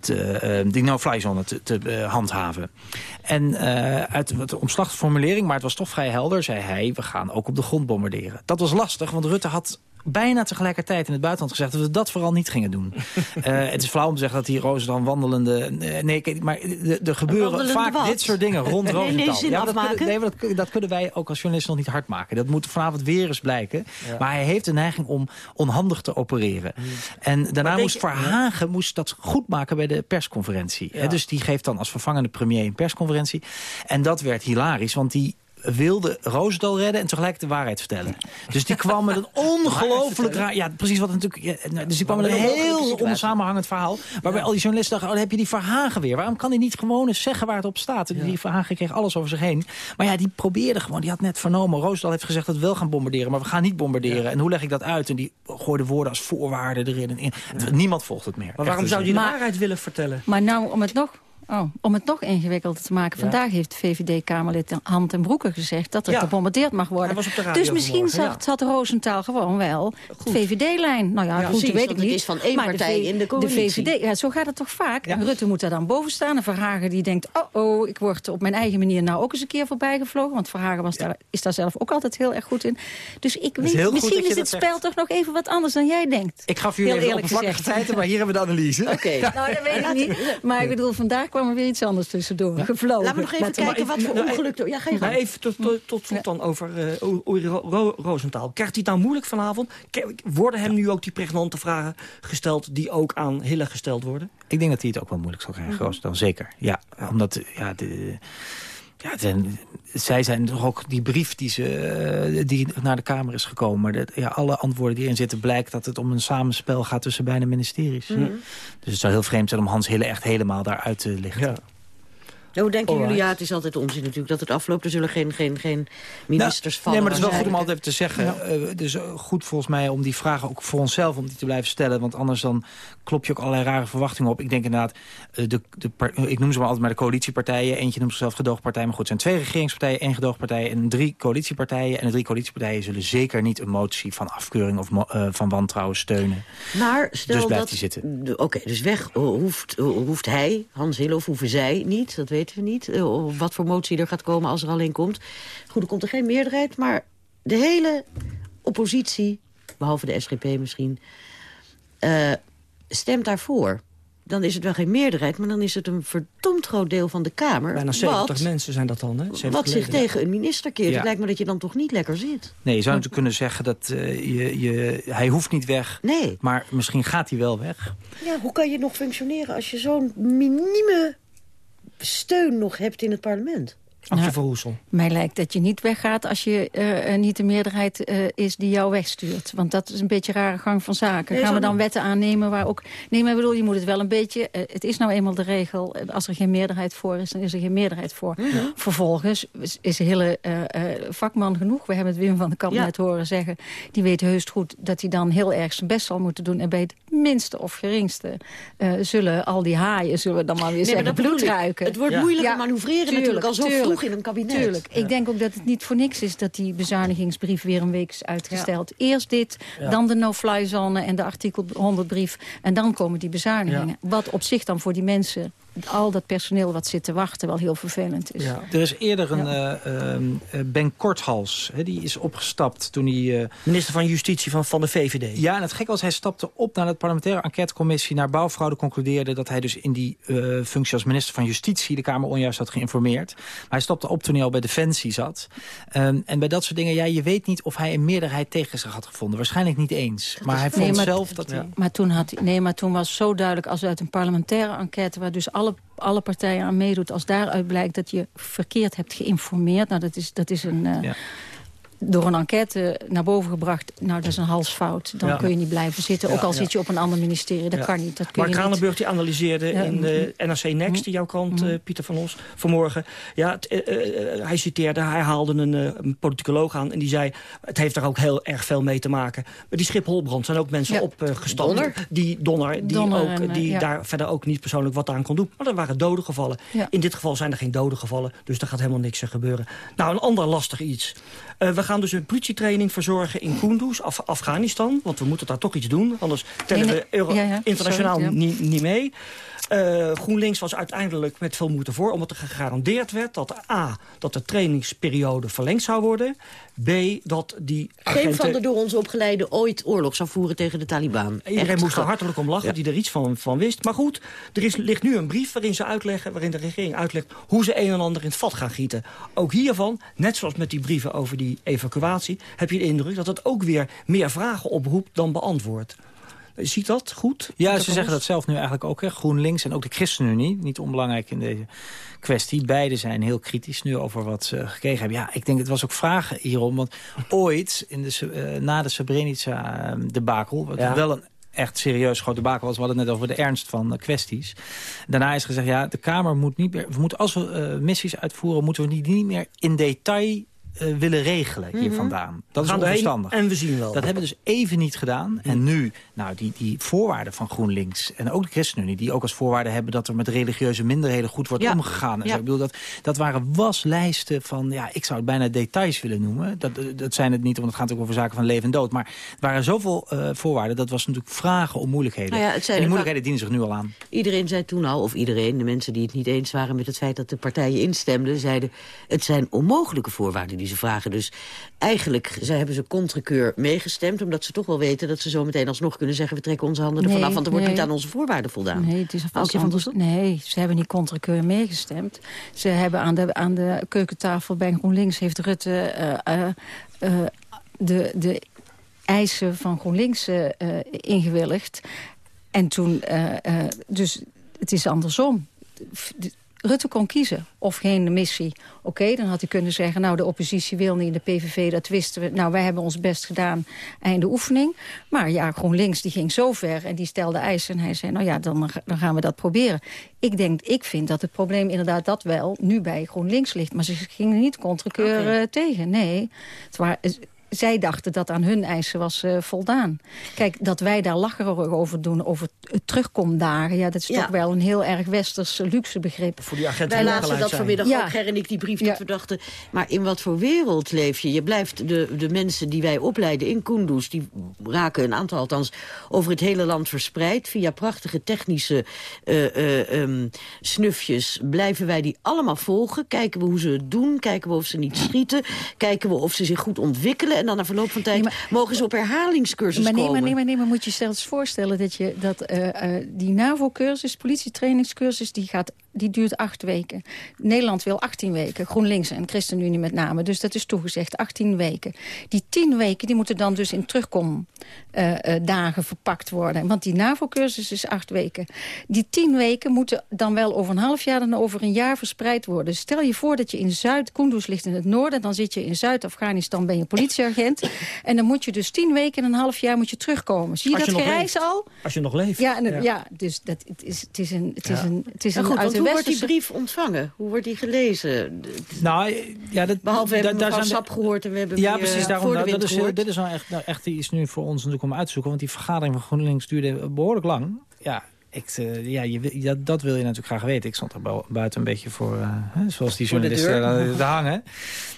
te, eh, die no-fly zone te, te eh, handhaven. En eh, uit wat omslachtige formulering, maar het was toch vrij helder... zei hij, we gaan ook op de grond bombarderen. Dat was lastig, want Rutte had bijna tegelijkertijd in het buitenland gezegd... dat we dat vooral niet gingen doen. Eh, het is flauw om te zeggen dat die Roos dan wandelende... eh, nee, maar er- gebeuren vaak wat? dit soort dingen rond Nee, nee, Rosenthal. zin Ja, maar dat, kunnen, nee, maar dat, dat kunnen wij ook als journalisten nog niet hard maken. Dat moet vanavond weer eens blijken. Maar hij heeft de neiging om onhandig te opereren. En daarna moest je- Verhagen moest dat goed maken bij de persconferentie. Hè, Dus die geeft dan als vervangende premier een persconferentie. En dat werd hilarisch, want die wilde Roosdal redden en tegelijk de waarheid vertellen. Dus die kwam met een ongelooflijk raar... Ja, precies wat natuurlijk... ja, nou, dus die kwam met een heel onsamenhangend verhaal... waarbij al die journalisten dachten... oh, dan heb je die Verhagen weer. Waarom kan hij niet gewoon eens zeggen waar het op staat? En Die Verhagen kreeg alles over zich heen. Maar ja, die probeerde gewoon... Die had net vernomen... Roosdal heeft gezegd dat we wel gaan bombarderen... maar we gaan niet bombarderen. En hoe leg ik dat uit? En die gooide woorden als voorwaarden erin en in. Niemand volgt het meer. Maar waarom Echt, zou dus- je de waarheid willen vertellen? Maar nou, om het nog... Oh, om het nog ingewikkelder te maken. Vandaag heeft VVD-Kamerlid Hand en Broeke gezegd... dat er Ja. gebombardeerd mag worden. Hij was op de radio dus misschien zat, zat Roosentaal gewoon wel VVD-lijn. Nou ja, goed, weet ik niet. is van één Maar partij V- in de coalitie. VVD, ja, zo gaat het toch vaak. En Rutte moet daar dan boven staan. En Verhagen die denkt... oh, oh, ik word op mijn eigen manier nou ook eens een keer voorbij gevlogen. Want Verhagen was daar, is daar zelf ook altijd heel erg goed in. Dus ik weet, misschien is het spel toch nog even wat anders dan jij denkt. Ik gaf jullie Heel even oppervlakkige feiten, maar hier hebben we de analyse. Oké. Nou, dat weet ik niet. Maar ik bedoel, vandaag kwam er weer iets anders tussendoor. Gevlogen. Laten we nog even kijken wat voor Nou, ongeluk... er- Ja, ga je Maar even tot, tot, tot slot dan over eh Uri Ro- Ro- Rosenthal. Krijgt hij het nou moeilijk vanavond? Worden hem nu ook die pregnante vragen gesteld... die ook aan Hille gesteld worden? Ik denk dat hij het ook wel moeilijk zal krijgen, Roos. Dan zeker. Ja, omdat ja, de, Ja, zij zijn toch ook die brief die, ze, eh, die naar de Kamer is gekomen. Maar dat, ja, alle antwoorden die erin zitten blijkt dat het om een samenspel gaat tussen beide ministeries. Mhm. Dus het zou heel vreemd zijn om Hans Hille echt helemaal daaruit te lichten. Nou, hoe denken Alright. jullie? Ja, het is altijd onzin natuurlijk dat het afloopt. Er zullen geen, geen, geen ministers vallen. Nee, maar het is wel goed om altijd even te zeggen. Eh, is eh, goed volgens mij om die vragen ook voor onszelf om die te blijven stellen. Want anders dan klop je ook allerlei rare verwachtingen op. Ik denk inderdaad, eh, de, de, par- ik noem ze maar altijd maar de coalitiepartijen. Eentje noemt zichzelf gedoogpartij. Maar goed, het zijn twee regeringspartijen, één gedoogpartij en drie coalitiepartijen. En de drie coalitiepartijen zullen zeker niet een motie van afkeuring of eh, van wantrouwen steunen. Maar stel Dus blijft dat... hij zitten. Oké, dus weg eh, hoeft, eh, hoeft hij, Hans Hille, of hoeven zij niet. Dat weten we niet. eh, of wat voor motie er gaat komen als er alleen komt. Goed, er komt er geen meerderheid. Maar de hele oppositie, behalve de SGP misschien... eh, stemt daarvoor. Dan is het wel geen meerderheid, maar dan is het een verdomd groot deel van de Kamer. Bijna 70 wat, mensen zijn dat dan, hè? 70 wat zich tegen een minister keert. Ja. Het lijkt me dat je dan toch niet lekker zit. Nee, je zou natuurlijk kunnen zeggen dat eh, je, je, hij hoeft niet weg. Nee. Maar misschien gaat hij wel weg. Ja, hoe kan je nog functioneren als je zo'n minieme steun nog hebt in het parlement? Hoesel. Mij lijkt dat je niet weggaat als je eh, er niet de meerderheid eh, is die jou wegstuurt. Want dat is een beetje een rare gang van zaken. Nee, Gaan we dan niet. wetten aannemen waar ook... Nee, maar ik bedoel, je moet het wel een beetje... eh, het is nou eenmaal de regel, eh, als er geen meerderheid voor is, dan is er geen meerderheid voor. Vervolgens is- is een hele eh, eh, vakman genoeg. We hebben het Wim van den Kamp Ja. net horen zeggen. Die weet heus goed dat hij dan heel erg zijn best zal moeten doen. En bij het minste of geringste eh, zullen al die haaien, zullen we dan maar weer Nee, maar zeggen, dat bedoel bloed ik. ruiken. Het wordt Ja. moeilijker Ja, manoeuvreren tuurlijk, natuurlijk al zo in een kabinet. Tuurlijk. Ik denk ook dat het niet voor niks is dat die bezuinigingsbrief weer een week is uitgesteld. Eerst dit, Ja. dan de no-fly zone en de artikel 100 brief. En dan komen die bezuinigingen. Wat op zich dan voor die mensen, al dat personeel wat zit te wachten, wel heel vervelend is. Ja. Er is eerder een eh, ehm, eh, Ben Korthals, hè, die is opgestapt toen hij... eh, Minister van Justitie van, van de VVD. Ja, en het gek was, hij stapte op naar de parlementaire enquêtecommissie naar bouwfraude. Concludeerde dat hij dus in die eh, functie als minister van Justitie de Kamer onjuist had geïnformeerd. Maar hij stapte op toen hij al bij Defensie zat. Ehm, en bij dat soort dingen, ja, je weet niet of hij een meerderheid tegen zich had gevonden. Waarschijnlijk niet eens. Maar hij vond Nee, maar- zelf dat hij... Maar toen, had, hij- nee, maar toen was zo duidelijk als uit een parlementaire enquête... waar dus alle, alle partijen aan meedoet... als daaruit blijkt dat je verkeerd hebt geïnformeerd... nou, dat is, dat is een... eh, Ja. Door een enquête naar boven gebracht, nou, dat is een halsfout. Dan Ja. kun je niet blijven zitten, ook al zit je op een ander ministerie. Dat kan niet, dat kun Mark je niet. Kranenburg die analyseerde in de NRC Next, in jouw krant, eh, Pieter van Os, vanmorgen. Ja, eh, eh, hij citeerde, hij haalde een, een politicoloog aan en die zei... het heeft daar ook heel erg veel mee te maken. Maar die Schipholbrand zijn ook mensen opgestapt. Donner. Die Donner, die, Donner ook, en, die daar verder ook niet persoonlijk wat aan kon doen. Maar er waren doden gevallen. In dit geval zijn er geen doden gevallen, dus er gaat helemaal niks gebeuren. Nou, een ander lastig iets. We gaan dus een politietraining verzorgen in Kunduz, Af Afghanistan. Want we moeten daar toch iets doen, anders tellen Nee, we nee. Euro Ja, ja, internationaal sorry, ja. niet, niet mee. Eh, GroenLinks was uiteindelijk met veel moeite voor... omdat er gegarandeerd werd dat A, dat de trainingsperiode verlengd zou worden... B, dat die Geen agenten... van de door ons opgeleide ooit oorlog zou voeren tegen de Taliban. Iedereen Echt moest er hartelijk om lachen, Ja. die er iets van, van wist. Maar goed, er is, ligt nu een brief waarin, ze uitleggen, waarin de regering uitlegt... hoe ze een en ander in het vat gaan gieten. Ook hiervan, net zoals met die brieven over die evacuatie... heb je de indruk dat het ook weer meer vragen oproept dan beantwoordt. Ziet dat goed? Ja, ze zeggen dat zelf nu eigenlijk ook. Hè. GroenLinks en ook de ChristenUnie, niet onbelangrijk in deze kwestie. Beide zijn heel kritisch nu over wat ze gekregen hebben. Ja, ik denk het was ook vragen hierom. Want ooit, in de, eh, na de Srebrenica-debakel... wat Ja. wel een echt serieus grote bakel was. We hadden het net over de ernst van eh, kwesties. Daarna is gezegd, ja, de Kamer moet niet meer... We moeten, als we eh, missies uitvoeren, moeten we die niet meer in detail eh, willen regelen hier Mhm. vandaan. Dat We is onverstandig. en we zien wel. Dat hebben we dus even niet gedaan. En nu, nou, die, die voorwaarden van GroenLinks en ook de ChristenUnie... die ook als voorwaarde hebben dat er met religieuze minderheden goed wordt Ja. omgegaan. En Ja. zo. Ik bedoel, dat, dat waren waslijsten van, ja, ik zou het bijna details willen noemen. Dat, dat zijn het niet, want het gaat ook over zaken van leven en dood. Maar het waren zoveel eh, voorwaarden, dat was natuurlijk vragen om moeilijkheden. Nou ja, het zijn en die er moeilijkheden dienen zich nu al aan. Iedereen zei toen al, of iedereen, de mensen die het niet eens waren met het feit dat de partijen instemden, zeiden het zijn onmogelijke voorwaarden die ze vragen. Dus eigenlijk ze hebben ze contrekeur meegestemd, omdat ze toch wel weten dat ze zo meteen alsnog kunnen zeggen we trekken onze handen ervan Nee, af, want er wordt nee. niet aan onze voorwaarden voldaan. Nee, het is Als vast je van anders. Nee, ze hebben niet contrakeur meegestemd. Ze hebben aan de, aan de keukentafel bij GroenLinks heeft Rutte eh, eh, eh, de, de eisen van GroenLinks ingewilligd. En toen, dus het is andersom. Rutte kon kiezen of geen missie. Oké, dan had hij kunnen zeggen, nou de oppositie wil niet, de PVV, dat wisten we. Nou, wij hebben ons best gedaan, einde oefening. Maar ja, GroenLinks die ging zo ver en die stelde eisen. En hij zei, nou ja, dan, dan gaan we dat proberen. Ik denk, ik vind dat het probleem inderdaad dat wel nu bij GroenLinks ligt. Maar ze gingen niet contrekeur okay. tegen, nee. Het waren, zij dachten dat aan hun eisen was uh, voldaan. Kijk, dat wij daar lacherig over doen, over het terugkomdagen... ja, dat is ja. toch wel een heel erg westers luxe begrip. Voor die agenten wij lazen dat vanmiddag ja. ook, Ger en ik, die brief, ja. dat we dachten... maar in wat voor wereld leef je? Je blijft de, de mensen die wij opleiden in Kunduz... die raken een aantal althans over het hele land verspreid... via prachtige technische uh, uh, um, snufjes blijven wij die allemaal volgen. Kijken we hoe ze het doen, kijken we of ze niet schieten... kijken we of ze zich goed ontwikkelen en dan na verloop van tijd nee, maar, mogen ze op herhalingscursus maar nee, komen. Maar nee, maar nee, maar moet je zelfs voorstellen dat, je, dat uh, uh, die NAVO-cursus, politietrainingscursus, die, gaat, die duurt acht weken. Nederland wil 18 weken, GroenLinks en ChristenUnie met name. Dus dat is toegezegd, 18 weken. Die 10 weken die moeten dan dus in terugkom uh, dagen verpakt worden. Want die NAVO-cursus is acht weken. Die 10 weken moeten dan wel over een half jaar en over een jaar verspreid worden. Stel je voor dat je in Zuid, Kunduz ligt in het noorden, dan zit je in Zuid-Afghanistan, ben je politieagent. En dan moet je dus tien weken en een half jaar moet je terugkomen. Zie je als dat je gereis al? Als je nog leeft. Ja, en, ja. ja dus dat, het, is, het is een... Het is ja. een, het is een goed, hoe wordt die brief ontvangen? Hoe wordt die gelezen? Nou, ja, dat, Behalve we hebben daar Sap gehoord en we hebben Ja, precies. uh, Daarom, nou, dat is, dit is nou echt, nou, echt iets nu voor ons natuurlijk om uit te zoeken. Want die vergadering van GroenLinks duurde behoorlijk lang. Ja, ik, uh, ja, je, dat, dat wil je natuurlijk graag weten. Ik stond er buiten een beetje voor, uh, hè, zoals die journalisten te hangen.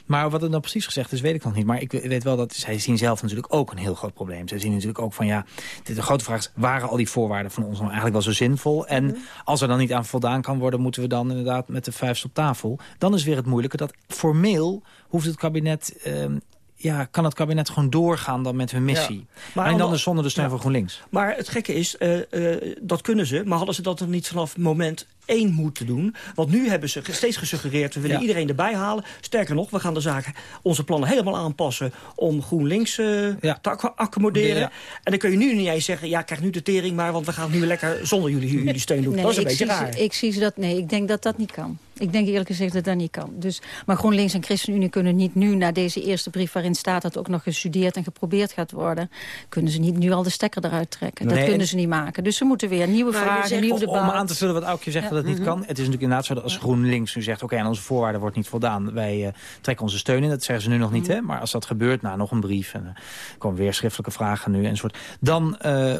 Maar wat er nou precies gezegd is, weet ik nog niet. Maar ik weet wel dat zij zien zelf natuurlijk ook een heel groot probleem. Zij zien natuurlijk ook van, ja, de grote vraag is... waren al die voorwaarden van ons nou eigenlijk wel zo zinvol? En mm. als er dan niet aan voldaan kan worden... moeten we dan inderdaad met de vuist op tafel. Dan is weer het moeilijke dat formeel hoeft het kabinet... Uh, ja, kan het kabinet gewoon doorgaan dan met hun missie. Ja. Maar en dan dus zonder de steun ja. van GroenLinks. Maar het gekke is, uh, uh, dat kunnen ze. Maar hadden ze dat er niet vanaf moment één moeten doen? Want nu hebben ze steeds gesuggereerd... we willen ja. iedereen erbij halen. Sterker nog, we gaan de zaken, onze plannen helemaal aanpassen... om GroenLinks uh, ja. te accommoderen. Ja. En dan kun je nu niet eens zeggen... ja, krijg nu de tering maar... want we gaan het nu lekker zonder jullie, jullie steun doen. Nee, dat is een ik beetje zie, raar. Ik zie ze dat, nee, ik denk dat dat niet kan. Ik denk eerlijk gezegd dat dat niet kan. Dus, maar GroenLinks en ChristenUnie kunnen niet nu... na deze eerste brief waarin staat dat ook nog gestudeerd en geprobeerd gaat worden... kunnen ze niet nu al de stekker eruit trekken. Nee, dat kunnen ze niet maken. Dus ze moeten weer nieuwe maar vragen, zegt, nieuw debat. Om aan te vullen wat Aukje zegt ja. dat het niet mm -hmm. kan. Het is natuurlijk inderdaad zo dat als GroenLinks nu zegt... oké, okay, aan onze voorwaarden wordt niet voldaan. Wij uh, trekken onze steun in. Dat zeggen ze nu nog niet, mm -hmm. hè. Maar als dat gebeurt, nou, nog een brief... en uh, komen weer schriftelijke vragen nu enzovoort... dan uh,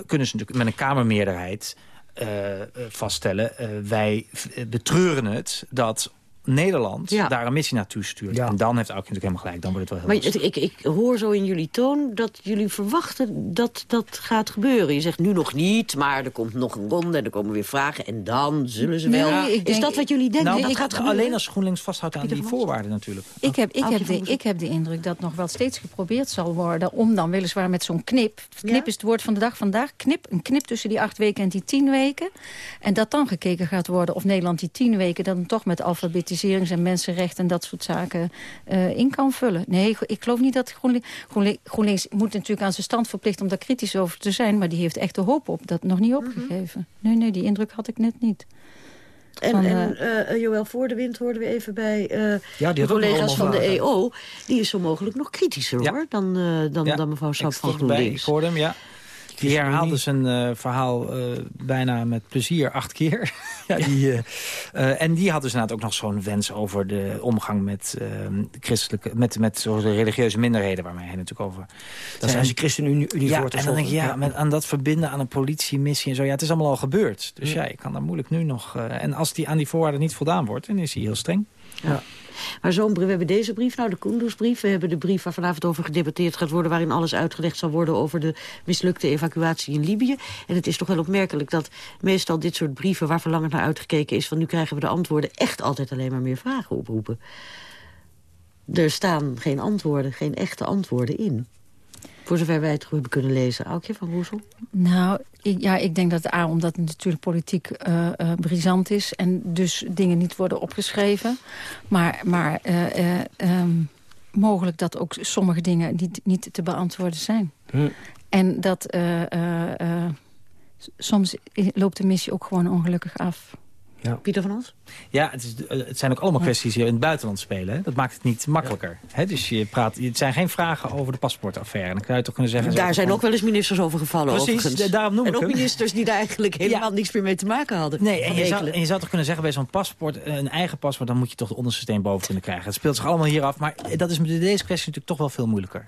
kunnen ze natuurlijk met een Kamermeerderheid... Uh, vaststellen. Uh, wij betreuren het dat Nederland ja. daar een missie naartoe stuurt. Ja. En dan heeft Aukje natuurlijk helemaal gelijk. Dan wordt het wel heel Maar ik, ik, ik, hoor zo in jullie toon dat jullie verwachten dat dat gaat gebeuren. Je zegt nu nog niet, maar er komt nog een ronde en er komen weer vragen. En dan zullen ze wel... Is dat wat jullie denken? Nou, dat ik, gaat alleen als GroenLinks vasthoudt aan die voorwaarden natuurlijk. Ik heb, ik, heb de, ik heb de indruk dat nog wel steeds geprobeerd zal worden... om dan weliswaar met zo'n knip... knip ja? is het woord van de dag vandaag. Knip, een knip tussen die acht weken en die tien weken. En dat dan gekeken gaat worden of Nederland die tien weken... dan toch met alfabetiserings- en mensen recht en dat soort zaken uh, in kan vullen. Nee, ik geloof niet dat GroenLinks, GroenLinks, GroenLinks moet natuurlijk aan zijn stand verplicht om daar kritisch over te zijn, maar die heeft echt de hoop op dat nog niet opgegeven. Mm -hmm. Nee, nee, die indruk had ik net niet. En, van, en uh, Joël Voor de Wind hoorden we even bij uh, ja, de collega's van de EO. Die is zo mogelijk nog kritischer ja. hoor, dan, uh, dan, ja. dan mevrouw Sap van GroenLinks. Ik hoorde hem, ja. Die herhaalde zijn uh, verhaal uh, bijna met plezier acht keer. ja, die, uh, en die had dus inderdaad ook nog zo'n wens over de omgang met, christelijke, met, met de religieuze minderheden... waarmee hij natuurlijk over... Dat zijn ze ChristenUnie ja, voor te en dan denk ik, ja, met, aan dat verbinden aan een politiemissie en zo... ja, het is allemaal al gebeurd. Dus ja, ik kan daar moeilijk nu nog... en als die aan die voorwaarden niet voldaan wordt, dan is hij heel streng. Ja. Maar zo'n brief, we hebben deze brief, nou de Kunduz-brief. We hebben de brief waar vanavond over gedebatteerd gaat worden... waarin alles uitgelegd zal worden over de mislukte evacuatie in Libië. En het is toch wel opmerkelijk dat meestal dit soort brieven... waar verlangend naar uitgekeken is, van nu krijgen we de antwoorden... echt altijd alleen maar meer vragen oproepen. Er staan geen antwoorden, geen echte antwoorden in. Voor zover wij het hebben kunnen lezen. Aukje van Roesel? Nou, ik, ja, ik denk dat A, omdat het natuurlijk politiek uh, uh, brisant is... en dus dingen niet worden opgeschreven. Maar, maar uh, um, mogelijk dat ook sommige dingen niet, niet te beantwoorden zijn. Hm. En dat soms loopt de missie ook gewoon ongelukkig af. Ja. Pieter van Os? Ja, het, is, het, zijn ook allemaal kwesties die in het buitenland spelen. Hè? Dat maakt het niet makkelijker. Hè? Dus je praat, het zijn geen vragen over de paspoortaffaire. Dan kan je toch kunnen zeggen... Daar zijn ook wel eens ministers over gevallen, Precies, overigens. daarom noem en ik ook hem. ministers die daar eigenlijk helemaal niks meer mee te maken hadden. Nee, en je, zou, en je zou toch kunnen zeggen bij zo'n paspoort, een eigen paspoort... dan moet je toch het onderste steen boven kunnen krijgen. Het speelt zich allemaal hier af, maar dat is met deze kwestie natuurlijk toch wel veel moeilijker.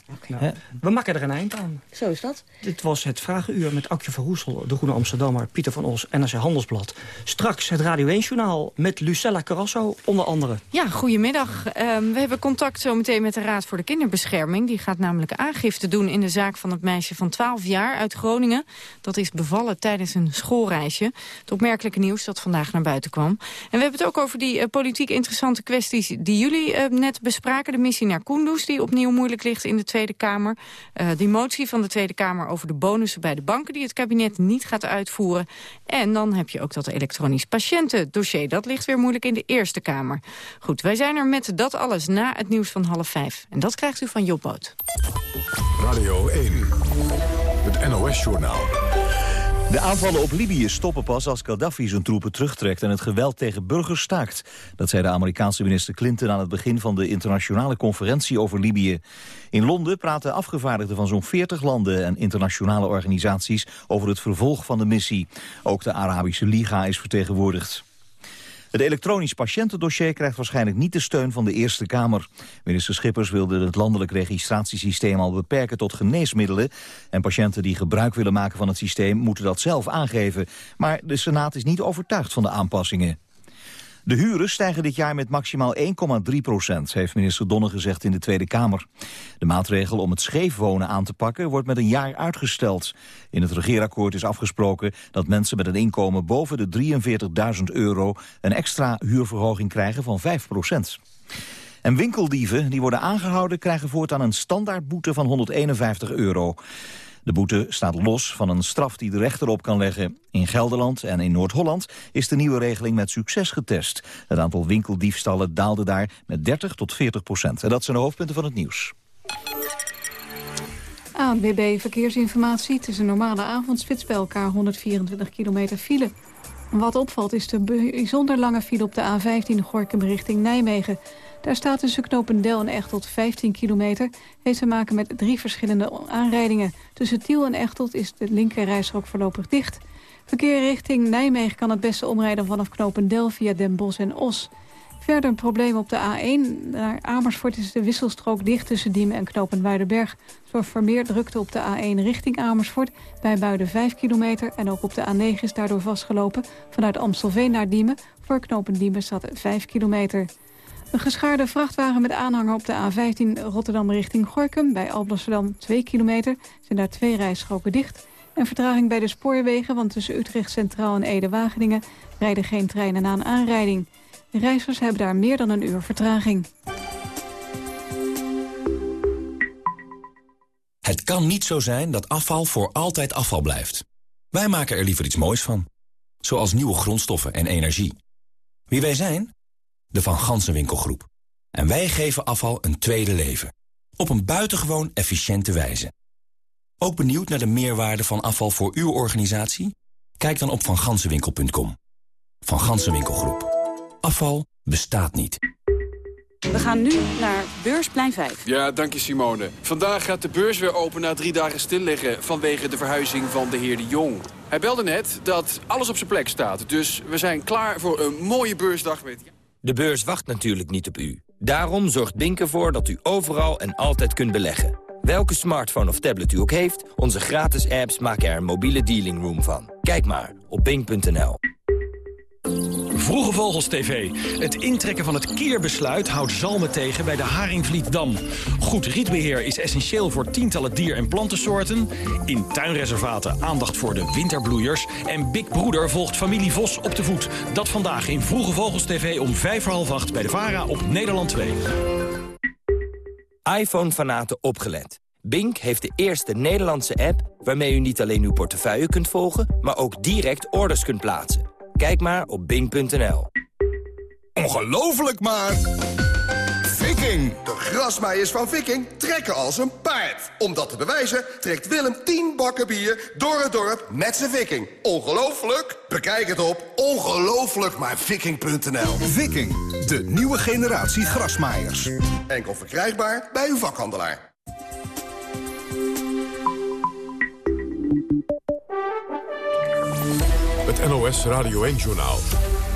We maken er een eind aan. Zo is dat. Dit was het Vragenuur met Akje van Roesel, de Groene Amsterdammer... Pieter van Os, NRC Handelsblad. Straks het Radio 1-journaal met Lucella Carrasso, onder andere. Ja, goedemiddag. Um, we hebben contact zometeen met de Raad voor de Kinderbescherming. Die gaat namelijk aangifte doen in de zaak van het meisje van 12 jaar uit Groningen. Dat is bevallen tijdens een schoolreisje. Het opmerkelijke nieuws dat vandaag naar buiten kwam. En we hebben het ook over die uh, politiek interessante kwesties die jullie uh, net bespraken. De missie naar Kunduz, die opnieuw moeilijk ligt in de Tweede Kamer. Uh, die motie van de Tweede Kamer over de bonussen bij de banken... die het kabinet niet gaat uitvoeren. En dan heb je ook dat elektronisch patiëntendossier. Dat ligt weer moeilijk in de Eerste Kamer. Goed, wij zijn er met dat alles na het nieuws van half vijf. En dat krijgt u van Job Boot. Radio 1, het NOS-journaal. De aanvallen op Libië stoppen pas als Gaddafi zijn troepen terugtrekt en het geweld tegen burgers staakt. Dat zei de Amerikaanse minister Clinton aan het begin van de internationale conferentie over Libië. In Londen praten afgevaardigden van zo'n 40 landen en internationale organisaties over het vervolg van de missie. Ook de Arabische Liga is vertegenwoordigd. Het elektronisch patiëntendossier krijgt waarschijnlijk niet de steun van de Eerste Kamer. Minister Schippers wilde het landelijk registratiesysteem al beperken tot geneesmiddelen. En patiënten die gebruik willen maken van het systeem moeten dat zelf aangeven. Maar de Senaat is niet overtuigd van de aanpassingen. De huren stijgen dit jaar met maximaal 1,3 procent, heeft minister Donner gezegd in de Tweede Kamer. De maatregel om het scheef wonen aan te pakken wordt met een jaar uitgesteld. In het regeerakkoord is afgesproken dat mensen met een inkomen boven de 43.000 euro een extra huurverhoging krijgen van 5 procent. En winkeldieven die worden aangehouden krijgen voortaan een standaardboete van 151 euro. De boete staat los van een straf die de rechter op kan leggen. In Gelderland en in Noord-Holland is de nieuwe regeling met succes getest. Het aantal winkeldiefstallen daalde daar met 30 tot 40 procent. En dat zijn de hoofdpunten van het nieuws. ANWB Verkeersinformatie. Het is een normale avondspits bij elkaar 124 kilometer file. Wat opvalt is de bijzonder lange file op de A15 Gorkum richting Nijmegen. Daar staat tussen Knopendel en Echtelt 15 kilometer. Heeft te maken met drie verschillende aanrijdingen. Tussen Tiel en Echtelt is de linkerrijstrook voorlopig dicht. Verkeer richting Nijmegen kan het beste omrijden vanaf Knopendel via Den Bosch en Os. Verder een probleem op de A1. Naar Amersfoort is de wisselstrook dicht tussen Diemen en Knopenwaardenberg. Zorgt voor meer drukte op de A1 richting Amersfoort. Bij Buiden 5 kilometer. En ook op de A9 is daardoor vastgelopen. Vanuit Amstelveen naar Diemen. Voor Knopen Diemen staat 5 kilometer. Een geschaarde vrachtwagen met aanhanger op de A15 Rotterdam richting Gorkum. Bij Alblasserdam 2 kilometer zijn daar twee rijstroken dicht. En vertraging bij de spoorwegen, want tussen Utrecht Centraal en Ede-Wageningen... rijden geen treinen na een aanrijding. Reizigers hebben daar meer dan een uur vertraging. Het kan niet zo zijn dat afval voor altijd afval blijft. Wij maken er liever iets moois van. Zoals nieuwe grondstoffen en energie. Wie wij zijn? De Van Gansenwinkelgroep. En wij geven afval een tweede leven. Op een buitengewoon efficiënte wijze. Ook benieuwd naar de meerwaarde van afval voor uw organisatie? Kijk dan op vangansenwinkel.com. Van Gansenwinkelgroep. Afval bestaat niet. We gaan nu naar Beursplein 5. Ja, dank je Simone. Vandaag gaat de beurs weer open na drie dagen stilliggen... vanwege de verhuizing van de heer De Jong. Hij belde net dat alles op zijn plek staat. Dus we zijn klaar voor een mooie beursdag met... De beurs wacht natuurlijk niet op u. Daarom zorgt Bink ervoor dat u overal en altijd kunt beleggen. Welke smartphone of tablet u ook heeft, onze gratis apps maken er een mobiele dealing room van. Kijk maar op bink.nl. Vroege Vogels TV. Het intrekken van het keerbesluit houdt zalmen tegen bij de Haringvlietdam. Goed rietbeheer is essentieel voor tientallen dier- en plantensoorten. In tuinreservaten aandacht voor de winterbloeiers. En Big Broeder volgt familie Vos op de voet. Dat vandaag in Vroege Vogels TV om vijf voor half acht bij de VARA op Nederland 2. iPhone-fanaten opgelet. Bink heeft de eerste Nederlandse app waarmee u niet alleen uw portefeuille kunt volgen... maar ook direct orders kunt plaatsen. Kijk maar op bing.nl. Ongelooflijk maar... Viking. De grasmaaiers van Viking trekken als een paard. Om dat te bewijzen trekt Willem 10 bakken bier door het dorp met zijn Viking. Ongelooflijk? Bekijk het op ongelooflijkmaarviking.nl. Viking, de nieuwe generatie grasmaaiers. Enkel verkrijgbaar bij uw vakhandelaar. Het NOS Radio 1-journaal.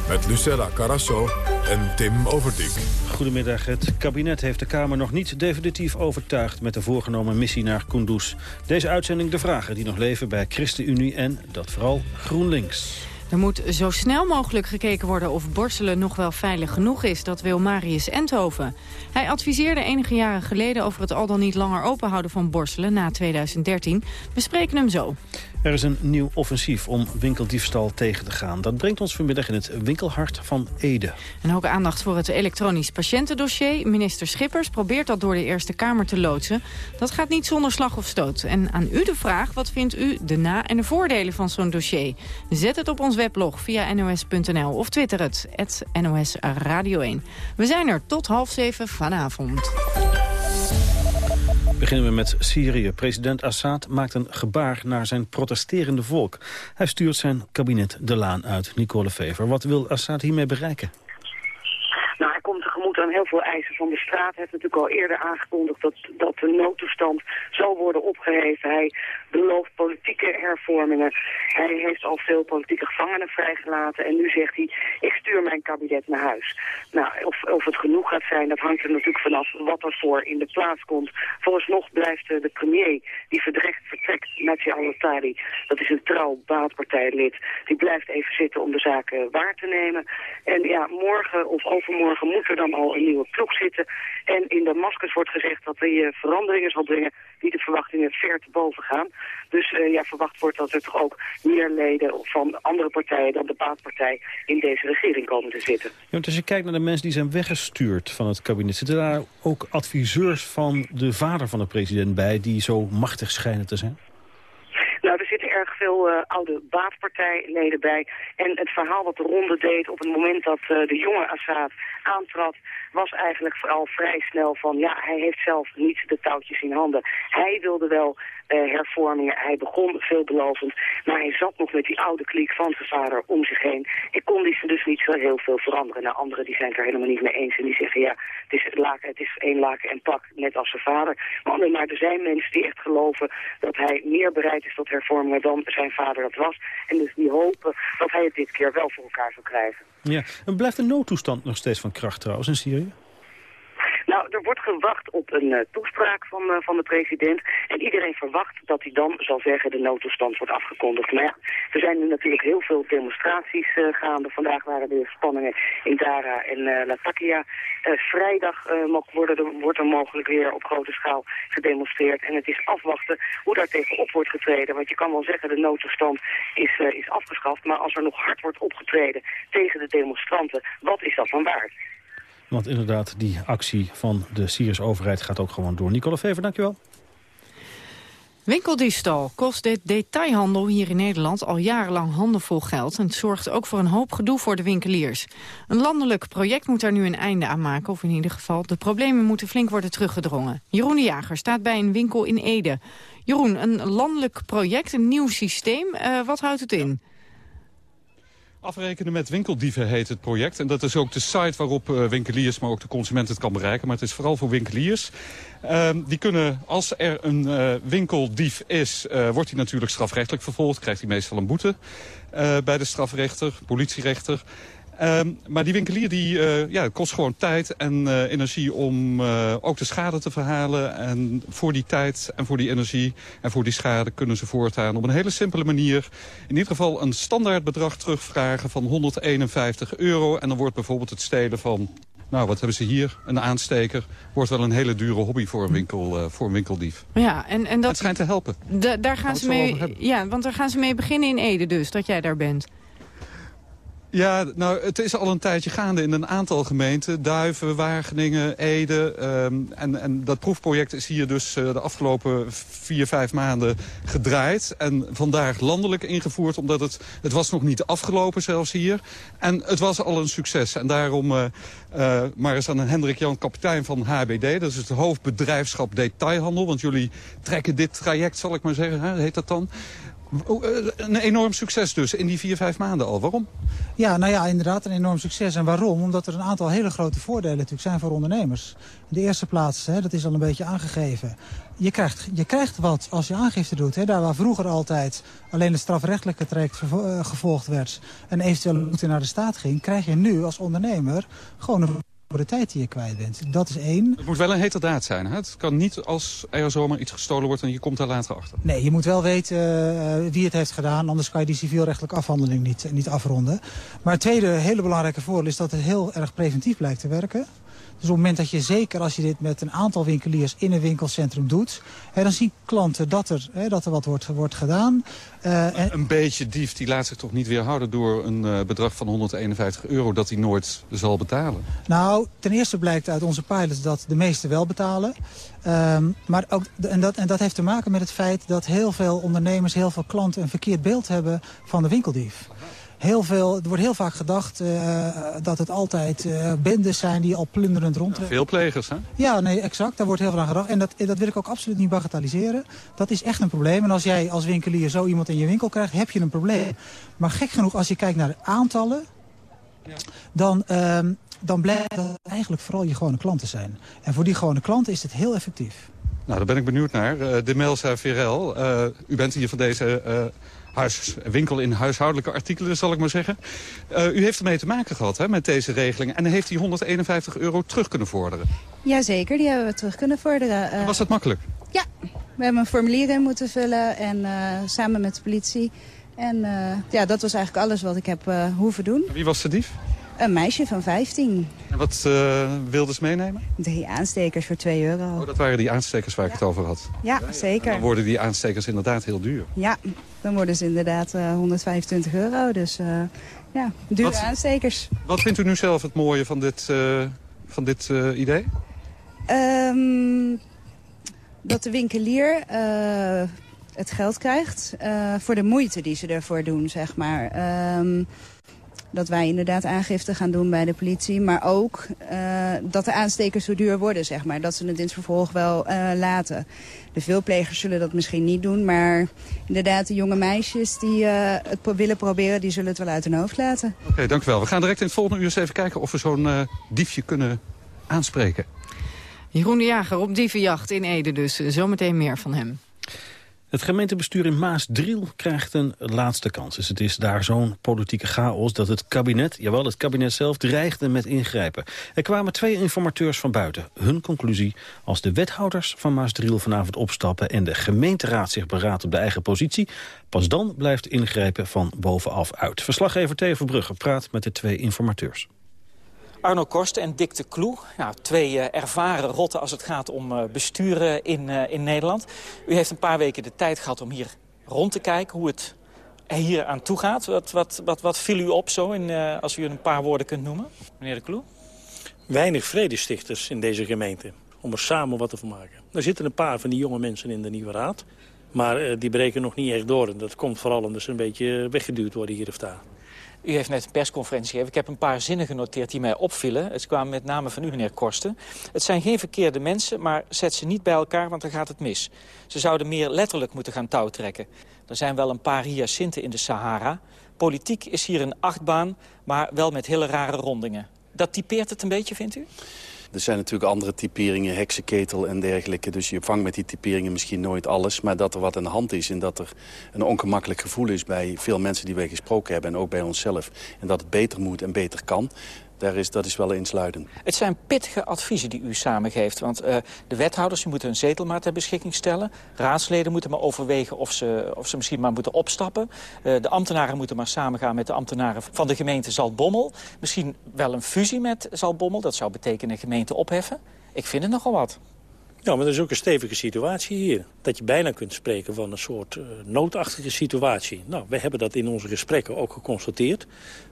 Met Lucella Carasso en Tim Overdijk. Goedemiddag. Het kabinet heeft de Kamer nog niet definitief overtuigd... met de voorgenomen missie naar Kunduz. Deze uitzending de vragen die nog leven bij ChristenUnie en, dat vooral, GroenLinks. Er moet zo snel mogelijk gekeken worden of Borselen nog wel veilig genoeg is. Dat wil Marius Enthoven. Hij adviseerde enige jaren geleden over het al dan niet langer openhouden van Borselen na 2013. We spreken hem zo. Er is een nieuw offensief om winkeldiefstal tegen te gaan. Dat brengt ons vanmiddag in het winkelhart van Ede. En ook aandacht voor het elektronisch patiëntendossier. Minister Schippers probeert dat door de Eerste Kamer te loodsen. Dat gaat niet zonder slag of stoot. En aan u de vraag, wat vindt u de na- en de voordelen van zo'n dossier? Zet het op ons weblog via nos.nl of twitter het, het NOS Radio 1. We zijn er tot half zeven vanavond. Beginnen we met Syrië. President Assad maakt een gebaar naar zijn protesterende volk. Hij stuurt zijn kabinet de laan uit. Nicole Fever, wat wil Assad hiermee bereiken? Nou, hij komt tegemoet aan heel veel eisen van de straat. Heeft natuurlijk al eerder aangekondigd dat, dat de noodtoestand zal worden opgeheven. Hij belooft politieke hervormingen. Hij heeft al veel politieke gevangenen vrijgelaten. En nu zegt hij, ik stuur mijn kabinet naar huis. Nou, of, of het genoeg gaat zijn, dat hangt er natuurlijk vanaf wat er voor in de plaats komt. Vooralsnog blijft de premier, die verdrecht vertrekt, Nazi al-Attari. Dat is een trouw baatpartijlid. Die blijft even zitten om de zaken waar te nemen. En ja, morgen of overmorgen moet er dan al een nieuwe ploeg zitten. En in Damascus wordt gezegd dat hij veranderingen zal brengen die de verwachtingen ver te boven gaan. Dus uh, ja, verwacht wordt dat er toch ook meer leden van andere partijen dan de baatpartij in deze regering komen te zitten. Ja, want als je kijkt naar de mensen die zijn weggestuurd van het kabinet, zitten daar ook adviseurs van de vader van de president bij die zo machtig schijnen te zijn? Zitten erg veel uh, oude baatpartijleden bij. En het verhaal wat de ronde deed op het moment dat uh, de jonge Assad aantrad... was eigenlijk vooral vrij snel van... ja, hij heeft zelf niet de touwtjes in handen. Hij wilde wel uh, hervormingen. Hij begon veelbelovend, maar hij zat nog met die oude kliek van zijn vader om zich heen. Ik kon die dus niet zo heel veel veranderen. Nou, anderen die zijn het er helemaal niet mee eens en die zeggen... ja, het is, laken, het is één laken en pak, net als zijn vader. Maar, maar er zijn mensen die echt geloven dat hij meer bereid is tot hervormingen dan zijn vader dat was. En dus die hopen dat hij het dit keer wel voor elkaar zal krijgen. Ja, en blijft de noodtoestand nog steeds van kracht trouwens in Syrië? Nou, er wordt gewacht op een uh, toespraak van, uh, van de president. En iedereen verwacht dat hij dan zal zeggen de noodtoestand wordt afgekondigd. Maar ja, er zijn nu natuurlijk heel veel demonstraties uh, gaande. Vandaag waren er spanningen in Dara en Latakia. vrijdag worden er, wordt er mogelijk weer op grote schaal gedemonstreerd. En het is afwachten hoe daar tegenop wordt getreden. Want je kan wel zeggen de noodtoestand is, is afgeschaft. Maar als er nog hard wordt opgetreden tegen de demonstranten, wat is dat dan waard? Want inderdaad, die actie van de Syrische overheid gaat ook gewoon door. Nicole Fever, dankjewel. Winkeldiefstal kost de detailhandel hier in Nederland al jarenlang handenvol geld... en zorgt ook voor een hoop gedoe voor de winkeliers. Een landelijk project moet daar nu een einde aan maken... of in ieder geval, de problemen moeten flink worden teruggedrongen. Jeroen de Jager staat bij een winkel in Ede. Jeroen, een landelijk project, een nieuw systeem, uh, wat houdt het in? Afrekenen met winkeldieven heet het project. En dat is ook de site waarop uh, winkeliers, maar ook de consument het kan bereiken. Maar het is vooral voor winkeliers. Uh, die kunnen, als er een uh, winkeldief is, wordt hij natuurlijk strafrechtelijk vervolgd. Krijgt hij meestal een boete bij de strafrechter, politierechter. Um, maar die winkelier die, uh, ja, kost gewoon tijd en uh, energie om uh, ook de schade te verhalen. En voor die tijd en voor die energie en voor die schade kunnen ze voortaan op een hele simpele manier. In ieder geval een standaardbedrag terugvragen van 151 euro. En dan wordt bijvoorbeeld het stelen van nou, wat hebben ze hier? Een aansteker. Wordt wel een hele dure hobby voor een, winkel, uh, voor een winkeldief. Ja, en, en dat... Het schijnt te helpen. daar gaan ze mee, ja, want daar gaan ze mee beginnen in Ede dus, dat jij daar bent. Ja, nou, het is al een tijdje gaande in een aantal gemeenten. Duiven, Wageningen, Ede. ehm, en, en dat proefproject is hier dus eh, de afgelopen vier, vijf maanden gedraaid. En vandaag landelijk ingevoerd, omdat het, het was nog niet afgelopen zelfs hier. En het was al een succes. En daarom eh, eh, maar eens aan Hendrik Jan, kapitein van HBD. Dat is het hoofdbedrijfschap detailhandel. Want jullie trekken dit traject, zal ik maar zeggen, hè, heet dat dan. Oh, eh, Een enorm succes dus in die vier, vijf maanden al. Waarom? Ja, nou ja, inderdaad een enorm succes. En waarom? Omdat er een aantal hele grote voordelen natuurlijk zijn voor ondernemers. In de eerste plaats, hè, dat is al een beetje aangegeven. Je krijgt, je krijgt wat als je aangifte doet. Hè. Daar waar vroeger altijd alleen het strafrechtelijke traject eh, gevolgd werd... en eventueel naar de staat ging... krijg je nu als ondernemer gewoon een voor de tijd die je kwijt bent. Dat is één. Het moet wel een heterdaad zijn. Hè? Het kan niet als er zomaar iets gestolen wordt en je komt daar later achter. Nee, je moet wel weten eh, wie het heeft gedaan. Anders kan je die civielrechtelijke afhandeling niet, niet afronden. Maar het tweede hele belangrijke voordeel is dat het heel erg preventief blijkt te werken. Dus op het moment dat je zeker als je dit met een aantal winkeliers in een winkelcentrum doet... Hè, dan zien klanten dat er, hè, dat er wat wordt, wordt gedaan. Eh, en, Een beetje dief die laat zich toch niet weerhouden door een eh, bedrag van 151 euro... dat hij nooit zal betalen. Nou, ten eerste blijkt uit onze pilots dat de meesten wel betalen. Ehm, maar ook, en, dat, en dat heeft te maken met het feit dat heel veel ondernemers, heel veel klanten... een verkeerd beeld hebben van de winkeldief. Heel veel, er wordt heel vaak gedacht eh, dat het altijd eh, bendes zijn die al plunderend rondrennen. Veel plegers, hè? Ja, nee, exact. Daar wordt heel veel aan gedacht. En dat, dat wil ik ook absoluut niet bagatelliseren. Dat is echt een probleem. En als jij als winkelier zo iemand in je winkel krijgt, heb je een probleem. Maar gek genoeg, als je kijkt naar de aantallen... dan, ehm, dan blijkt dat het eigenlijk vooral je gewone klanten zijn. En voor die gewone klanten is het heel effectief. Nou, daar ben ik benieuwd naar. Eh, de Melsa Virel, eh, u bent hier van deze eh, huis, winkel in huishoudelijke artikelen, zal ik maar zeggen. Eh, u heeft ermee te maken gehad hè, met deze regeling. En heeft die 151 euro terug kunnen vorderen. Jazeker, die hebben we terug kunnen vorderen. Eh, Was dat makkelijk? Ja, we hebben een formulier in moeten vullen en eh, samen met de politie. En ja, dat was eigenlijk alles wat ik heb hoeven doen. Wie was de dief? Een meisje van 15. En wat uh, wilden ze meenemen? Drie aanstekers voor 2 euro. Oh, dat waren die aanstekers waar ik het over had. Ja, zeker. Dan worden die aanstekers inderdaad heel duur. Ja, dan worden ze inderdaad eh, 125 euro. Dus eh, ja, dure Wat- aanstekers. Wat vindt u nu zelf het mooie van dit, eh, van dit eh, idee? Ehm, dat de winkelier eh, het geld krijgt eh, voor de moeite die ze ervoor doen, zeg maar. Ehm, dat wij inderdaad aangifte gaan doen bij de politie. Maar ook eh, dat de aanstekers zo duur worden, zeg maar. Dat ze het in het vervolg wel eh, laten. De veelplegers zullen dat misschien niet doen. Maar inderdaad, de jonge meisjes die eh, het pro- willen proberen... die zullen het wel uit hun hoofd laten. Oké, dank u wel. We gaan direct in het volgende uur eens even kijken of we zo'n eh, diefje kunnen aanspreken. Jeroen de Jager op dievenjacht in Ede dus. Zometeen meer van hem. Het gemeentebestuur in Maasdriel krijgt een laatste kans. Dus het is daar zo'n politieke chaos dat het kabinet, jawel het kabinet zelf, dreigde met ingrijpen. Er kwamen twee informateurs van buiten. Hun conclusie, als de wethouders van Maasdriel vanavond opstappen en de gemeenteraad zich beraadt op de eigen positie, pas dan blijft ingrijpen van bovenaf uit. Verslaggever Theo Verbrugge praat met de twee informateurs. Arno Korst en Dick de Kloe. Nou, twee eh, ervaren rotten als het gaat om eh, besturen in, eh, in Nederland. U heeft een paar weken de tijd gehad om hier rond te kijken hoe het er hier aan toe gaat. Wat, wat, wat, wat viel u op zo, in, eh, als u een paar woorden kunt noemen? Meneer de Kloe? weinig vredestichters in deze gemeente. Om er samen wat te van maken. Er zitten een paar van die jonge mensen in de nieuwe raad. Maar eh, die breken nog niet echt door. En dat komt vooral omdat ze een beetje weggeduwd worden hier of daar. U heeft net een persconferentie gegeven. Ik heb een paar zinnen genoteerd die mij opvielen. Het kwamen met name van u, meneer Korsten. Het zijn geen verkeerde mensen, maar zet ze niet bij elkaar, want dan gaat het mis. Ze zouden meer letterlijk moeten gaan touwtrekken. Er zijn wel een paar hyacinten in de Sahara. Politiek is hier een achtbaan, maar wel met hele rare rondingen. Dat typeert het een beetje, vindt u? Er zijn natuurlijk andere typeringen, heksenketel en dergelijke. Dus je vangt met die typeringen misschien nooit alles. Maar dat er wat aan de hand is en dat er een ongemakkelijk gevoel is... bij veel mensen die wij gesproken hebben en ook bij onszelf. En dat het beter moet en beter kan. Daar is, dat is wel eensluidend. Het zijn pittige adviezen die u samengeeft. Want eh, de wethouders die moeten een zetel maar ter beschikking stellen. Raadsleden moeten maar overwegen of ze, of ze misschien maar moeten opstappen. Eh, de ambtenaren moeten maar samengaan met de ambtenaren van de gemeente Zaltbommel. Misschien wel een fusie met Zaltbommel. Dat zou betekenen gemeente opheffen. Ik vind het nogal wat. Ja, maar dat is ook een stevige situatie hier. Dat je bijna kunt spreken van een soort uh, noodachtige situatie. Nou, we hebben dat in onze gesprekken ook geconstateerd.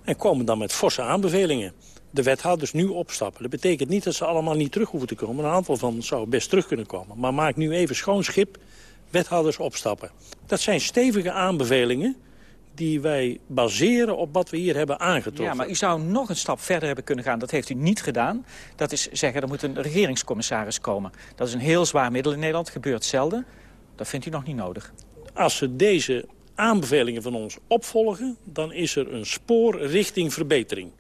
En komen dan met forse aanbevelingen. De wethouders nu opstappen. Dat betekent niet dat ze allemaal niet terug hoeven te komen. Een aantal van zou best terug kunnen komen. Maar maak nu even schoon schip, wethouders opstappen. Dat zijn stevige aanbevelingen die wij baseren op wat we hier hebben aangetroffen. Ja, maar u zou nog een stap verder hebben kunnen gaan. Dat heeft u niet gedaan. Dat is zeggen, er moet een regeringscommissaris komen. Dat is een heel zwaar middel in Nederland, gebeurt zelden. Dat vindt u nog niet nodig. Als ze deze aanbevelingen van ons opvolgen... dan is er een spoor richting verbetering.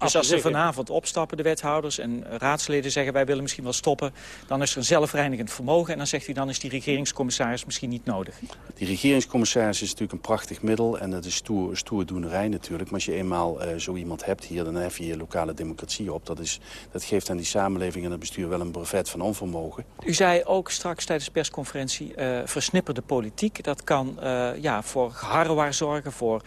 Dus als ze vanavond opstappen, de wethouders en raadsleden zeggen... wij willen misschien wel stoppen, dan is er een zelfreinigend vermogen... en dan zegt u, dan is die regeringscommissaris misschien niet nodig. Die regeringscommissaris is natuurlijk een prachtig middel... en dat is stoer, stoerdoenerij natuurlijk. Maar als je eenmaal uh, zo iemand hebt hier, dan hef je je lokale democratie op. Dat, is, dat geeft aan die samenleving en het bestuur wel een brevet van onvermogen. U zei ook straks tijdens de persconferentie... Uh, versnipperde politiek, dat kan uh, ja, voor geharrewar zorgen... voor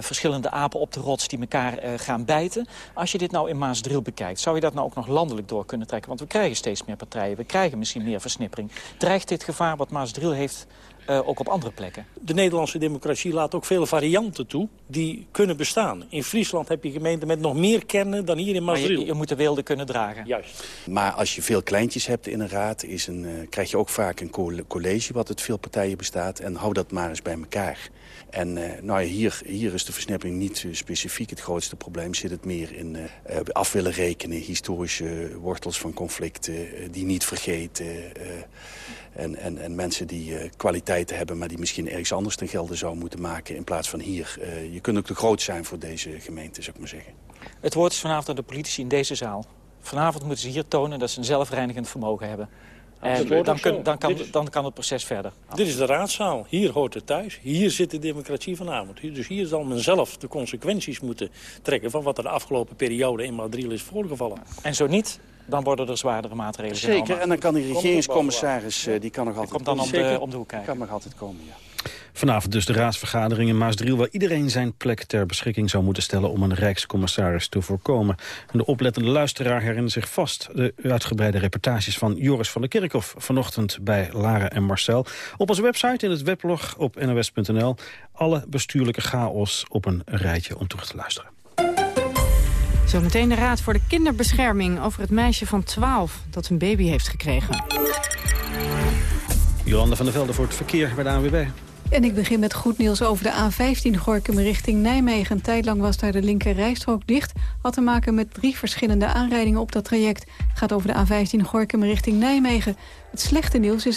verschillende apen op de rots die elkaar gaan bijten... Als je dit nou in Maasdriel bekijkt, zou je dat nou ook nog landelijk door kunnen trekken? Want we krijgen steeds meer partijen, we krijgen misschien meer versnippering. Dreigt dit gevaar wat Maasdriel heeft uh, ook op andere plekken? De Nederlandse democratie laat ook veel varianten toe die kunnen bestaan. In Friesland heb je gemeenten met nog meer kernen dan hier in Maasdriel. Je, je, moet de wilde kunnen dragen. Juist. Maar als je veel kleintjes hebt in een raad, is een, uh, krijg je ook vaak een college wat uit veel partijen bestaat. En hou dat maar eens bij elkaar. En uh, nou ja, hier, hier is de versnippering niet uh, specifiek het grootste probleem. Zit het meer in uh, af willen rekenen, historische wortels van conflicten... die niet vergeten... En, en, en mensen die kwaliteiten hebben, maar die misschien ergens anders ten gelde zou moeten maken... in plaats van hier. je kunt ook te groot zijn voor deze gemeente, zou ik maar zeggen. Het woord is vanavond aan de politici in deze zaal. Vanavond moeten ze hier tonen dat ze een zelfreinigend vermogen hebben. En dan, kun, dan, kan, dan kan het proces verder. Dit is de raadzaal. Hier hoort het thuis. Hier zit de democratie vanavond. Dus hier zal men zelf de consequenties moeten trekken... van wat er de afgelopen periode in Madrid is voorgevallen. En zo niet, dan worden er zwaardere maatregelen Zeker, genomen. en dan kan die regeringscommissaris... die kan nog altijd komt dan om de, om de hoek kijken. kan nog altijd komen, ja. Vanavond dus de raadsvergadering in Maasdriel... waar iedereen zijn plek ter beschikking zou moeten stellen... om een rijkscommissaris te voorkomen. En de oplettende luisteraar herinnert zich vast... de uitgebreide reportages van Joris van der Kerkhof... vanochtend bij Lara en Marcel. Op onze website in het weblog op nos.nl... alle bestuurlijke chaos op een rijtje om terug te luisteren. Zometeen de Raad voor de Kinderbescherming over het meisje van 12 dat een baby heeft gekregen. Jolanda van der Velde voor het verkeer bij de ANWB. En ik begin met goed nieuws over de A15 Gorkum richting Nijmegen. Een tijd lang was daar de linker rijstrook dicht. Had te maken met drie verschillende aanrijdingen op dat traject. Gaat over de A15 Gorkum richting Nijmegen. Het slechte nieuws is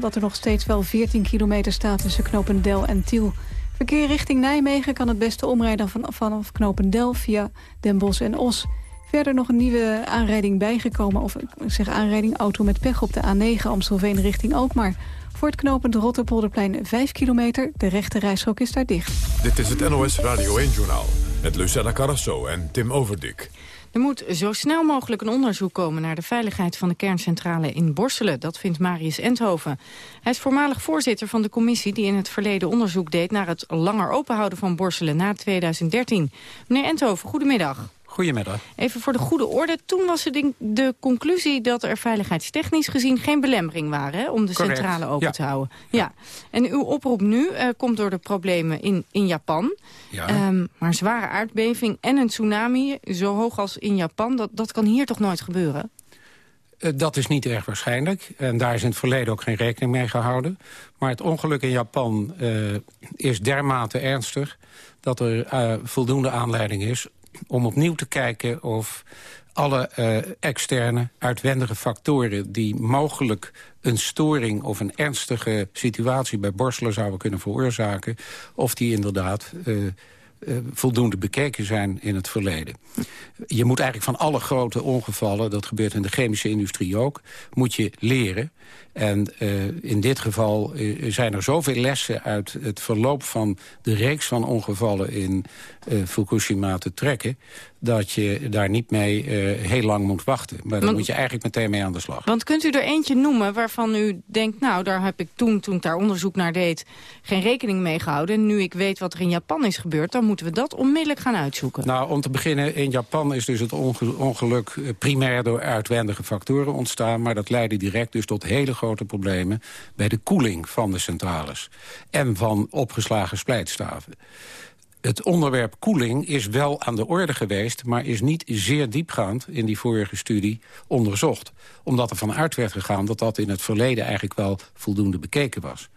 dat er nog steeds wel 14 kilometer staat... tussen Knopendel en Tiel. Verkeer richting Nijmegen kan het beste omrijden vanaf Knopendel... via Den Bosch en Os. Verder nog een nieuwe aanrijding bijgekomen. Of ik zeg aanrijding auto met pech op de A9 Amstelveen richting Alkmaar. Voor het knooppunt Rotterpolderplein 5 kilometer. De rechte reishok is daar dicht. Dit is het NOS Radio 1-journaal. Met Lucella Carrasso en Tim Overdik. Er moet zo snel mogelijk een onderzoek komen naar de veiligheid van de kerncentrale in Borselen. Dat vindt Marius Endhoven. Hij is voormalig voorzitter van de commissie die in het verleden onderzoek deed naar het langer openhouden van Borselen na 2013. Meneer Endhoven, goedemiddag. Goedemiddag. Even voor de goede orde. Toen was de, de conclusie dat er veiligheidstechnisch gezien geen belemmering waren... Hè, om de centrale open te houden. Ja. En uw oproep nu uh, komt door de problemen in, in Japan. Ja. Um, maar zware aardbeving en een tsunami, zo hoog als in Japan... dat, dat kan hier toch nooit gebeuren? Uh, dat is niet erg waarschijnlijk. En daar is in het verleden ook geen rekening mee gehouden. Maar het ongeluk in Japan uh, is dermate ernstig... dat er voldoende aanleiding is om opnieuw te kijken of alle uh, externe, uitwendige factoren... die mogelijk een storing of een ernstige situatie bij borstelen zouden kunnen veroorzaken... of die inderdaad uh, uh, voldoende bekeken zijn in het verleden. Je moet eigenlijk van alle grote ongevallen, dat gebeurt in de chemische industrie ook... moet je leren. En uh, in dit geval uh, zijn er zoveel lessen uit het verloop van de reeks van ongevallen in uh, Fukushima te trekken dat je daar niet mee heel lang moet wachten. Maar dan moet je eigenlijk meteen mee aan de slag. Want kunt u er eentje noemen waarvan u denkt... nou, daar heb ik toen, toen ik daar onderzoek naar deed... geen rekening mee gehouden. En nu ik weet wat er in Japan is gebeurd... dan moeten we dat onmiddellijk gaan uitzoeken. Nou, om te beginnen, in Japan is dus het onge- ongeluk eh, primair door uitwendige factoren ontstaan. Maar dat leidde direct dus tot hele grote problemen bij de koeling van de centrales. En van opgeslagen splijtstaven. Het onderwerp koeling is wel aan de orde geweest... maar is niet zeer diepgaand in die vorige studie onderzocht. Omdat er vanuit werd gegaan dat dat in het verleden eigenlijk wel voldoende bekeken was.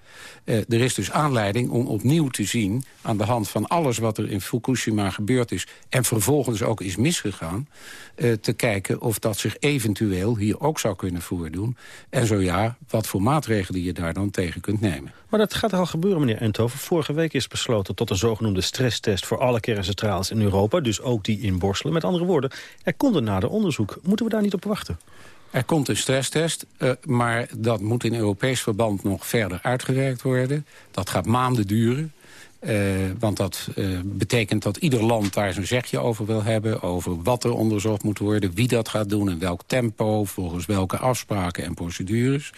Eh, er is dus aanleiding om opnieuw te zien... aan de hand van alles wat er in Fukushima gebeurd is... en vervolgens ook is misgegaan... eh, te kijken of dat zich eventueel hier ook zou kunnen voordoen. En zo ja, wat voor maatregelen je daar dan tegen kunt nemen. Maar dat gaat al gebeuren, meneer Enthoven. Vorige week is besloten tot een zogenoemde stresstest... voor alle kerncentrales in Europa, dus ook die in Borselen. Met andere woorden, er komt een nader onderzoek. Moeten we daar niet op wachten? Er komt een stresstest, eh, maar dat moet in Europees verband nog verder uitgewerkt worden. Dat gaat maanden duren. Eh, want dat eh, betekent dat ieder land daar zijn zegje over wil hebben... over wat er onderzocht moet worden, wie dat gaat doen... in welk tempo, volgens welke afspraken en procedures.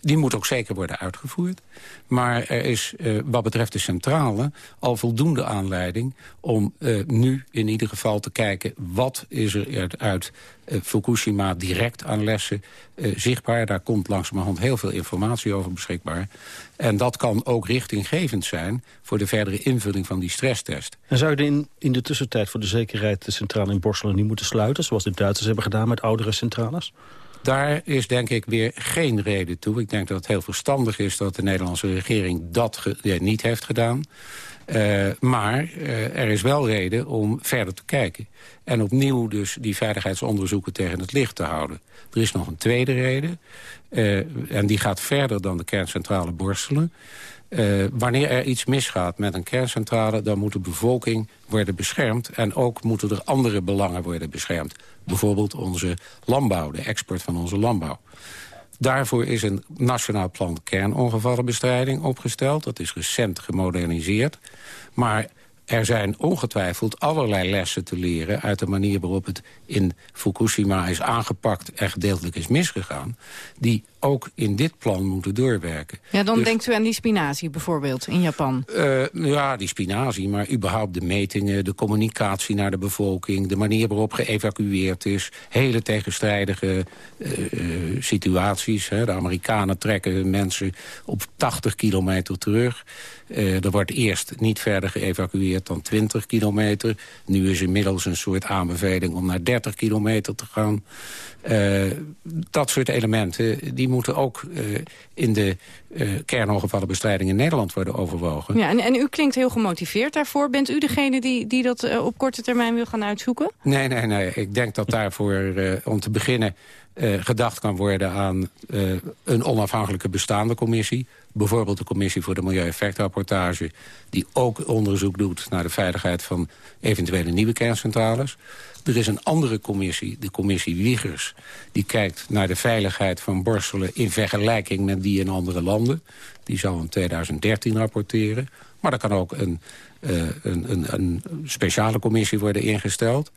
Die moet ook zeker worden uitgevoerd. Maar er is wat betreft de centrale al voldoende aanleiding... om nu in ieder geval te kijken... wat is er uit, Fukushima direct aan lessen eh, zichtbaar. Daar komt langzamerhand heel veel informatie over beschikbaar. En dat kan ook richtinggevend zijn... voor de verdere invulling van die stresstest. En zou je in, in de tussentijd voor de zekerheid... de centrale in Borselen niet moeten sluiten... zoals de Duitsers hebben gedaan met oudere centrales? Daar is denk ik weer geen reden toe. Ik denk dat het heel verstandig is dat de Nederlandse regering dat eh, niet heeft gedaan. Eh, maar eh, er is wel reden om verder te kijken. En opnieuw dus die veiligheidsonderzoeken tegen het licht te houden. Er is nog een tweede reden. eh, en die gaat verder dan de kerncentrale Borselen. Eh, wanneer er iets misgaat met een kerncentrale... dan moet de bevolking worden beschermd. En ook moeten er andere belangen worden beschermd. Bijvoorbeeld onze landbouw, de export van onze landbouw. Daarvoor is een nationaal plan kernongevallenbestrijding opgesteld. Dat is recent gemoderniseerd. Maar er zijn ongetwijfeld allerlei lessen te leren... uit de manier waarop het in Fukushima is aangepakt... en gedeeltelijk is misgegaan... die ook in dit plan moeten doorwerken. Ja, dan Dus- denkt u aan die spinazie bijvoorbeeld in Japan. eh, ja, die spinazie, maar überhaupt de metingen... de communicatie naar de bevolking... de manier waarop geëvacueerd is... hele tegenstrijdige eh, eh, situaties. Hè. De Amerikanen trekken mensen op 80 kilometer terug. Er wordt eerst niet verder geëvacueerd dan 20 kilometer. Nu is inmiddels een soort aanbeveling om naar 30 kilometer te gaan. Eh, dat soort elementen die moeten ook eh, in de eh, kernongevallenbestrijding in Nederland worden overwogen. Ja, en, en u klinkt heel gemotiveerd daarvoor. Bent u degene die, die dat eh, op korte termijn wil gaan uitzoeken? Nee, nee, nee. Ik denk dat daarvoor eh, om te beginnen eh, gedacht kan worden aan eh, een onafhankelijke bestaande commissie. Bijvoorbeeld de commissie voor de milieueffectrapportage... die ook onderzoek doet naar de veiligheid van eventuele nieuwe kerncentrales. Er is een andere commissie, de commissie Wiegers... die kijkt naar de veiligheid van Borselen in vergelijking met die in andere landen. Die zal in 2013 rapporteren. Maar er kan ook een, eh, een, een, een speciale commissie worden ingesteld.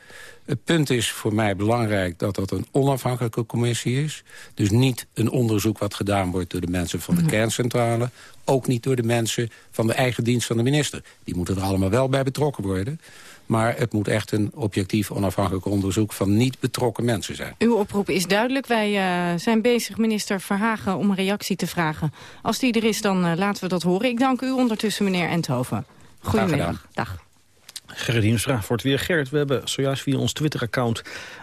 Het punt is voor mij belangrijk dat dat een onafhankelijke commissie is. Dus niet een onderzoek wat gedaan wordt door de mensen van de kerncentrale. Ook niet door de mensen van de eigen dienst van de minister. Die moeten er allemaal wel bij betrokken worden. Maar het moet echt een objectief onafhankelijk onderzoek van niet betrokken mensen zijn. Uw oproep is duidelijk. Wij eh, zijn bezig minister Verhagen om een reactie te vragen. Als die er is, dan eh, laten we dat horen. Ik dank u ondertussen, meneer Enthoven. Goedemiddag. Dag. Gerrit Hiemstra voor het weer. Gerrit, we hebben zojuist via ons Twitter-account...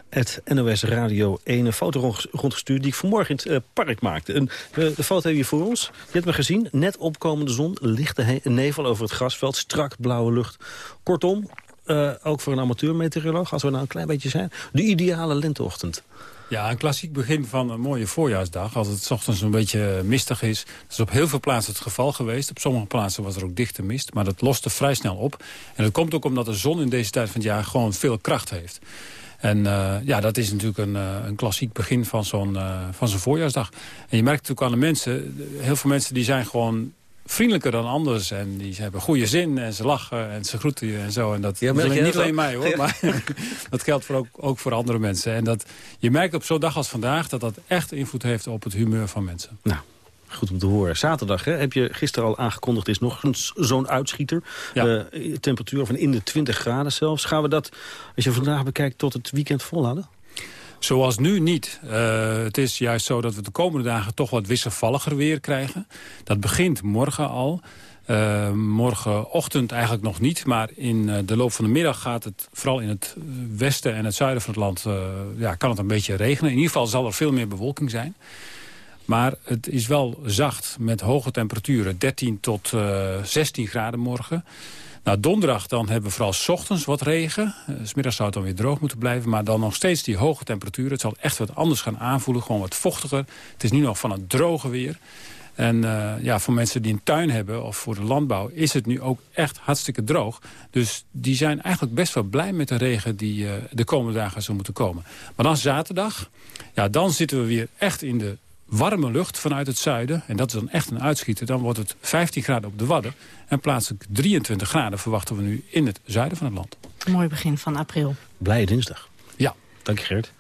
het NOS Radio 1 een foto rond- rondgestuurd... die ik vanmorgen in het eh, park maakte. En, eh, de foto heb je voor ons. Je hebt me gezien. Net opkomende zon, lichte nevel over het grasveld... strak blauwe lucht. Kortom, eh, ook voor een amateurmeteoroloog... als we nou een klein beetje zijn... de ideale lenteochtend. Ja, een klassiek begin van een mooie voorjaarsdag. Als het ochtends een beetje mistig is. Dat is op heel veel plaatsen het geval geweest. Op sommige plaatsen was er ook dichte mist. Maar dat loste vrij snel op. En dat komt ook omdat de zon in deze tijd van het jaar gewoon veel kracht heeft. En ja, dat is natuurlijk een, een klassiek begin van zo'n van zo'n voorjaarsdag. En je merkt natuurlijk aan de mensen, heel veel mensen die zijn gewoon vriendelijker dan anders. En die hebben goede zin en ze lachen en ze groeten je en zo. En dat, ja, niet alleen mij hoor, maar dat geldt voor ook, ook voor andere mensen. En dat, je merkt op zo'n dag als vandaag dat dat echt invloed heeft op het humeur van mensen. Nou. Goed om te horen. Zaterdag hè, heb je gisteren al aangekondigd... is nog zo'n uitschieter. Ja. Uh, temperatuur van in de 20 graden zelfs. Gaan we dat, als je vandaag bekijkt, tot het weekend volhouden? Zoals nu niet. Uh, het is juist zo dat we de komende dagen toch wat wisselvalliger weer krijgen. Dat begint morgen al. Uh, morgenochtend eigenlijk nog niet, maar in uh, de loop van de middag gaat het vooral in het westen en het zuiden van het land ja, kan het een beetje regenen. In ieder geval zal er veel meer bewolking zijn. Maar het is wel zacht met hoge temperaturen, 13 tot 16 graden morgen. Nou, donderdag dan hebben we vooral s ochtends wat regen. Uh, smiddags zou het dan weer droog moeten blijven. Maar dan nog steeds die hoge temperaturen. Het zal echt wat anders gaan aanvoelen. Gewoon wat vochtiger. Het is nu nog van het droge weer. En uh, ja, voor mensen die een tuin hebben of voor de landbouw... is het nu ook echt hartstikke droog. Dus die zijn eigenlijk best wel blij met de regen... die uh, de komende dagen zou moeten komen. Maar dan zaterdag, ja, dan zitten we weer echt in de warme lucht vanuit het zuiden. En dat is dan echt een uitschieter. Dan wordt het 15 graden op de Wadden. En plaatselijk 23 graden verwachten we nu in het zuiden van het land. Mooi begin van april. Blije dinsdag. Ja. Dank je Geert.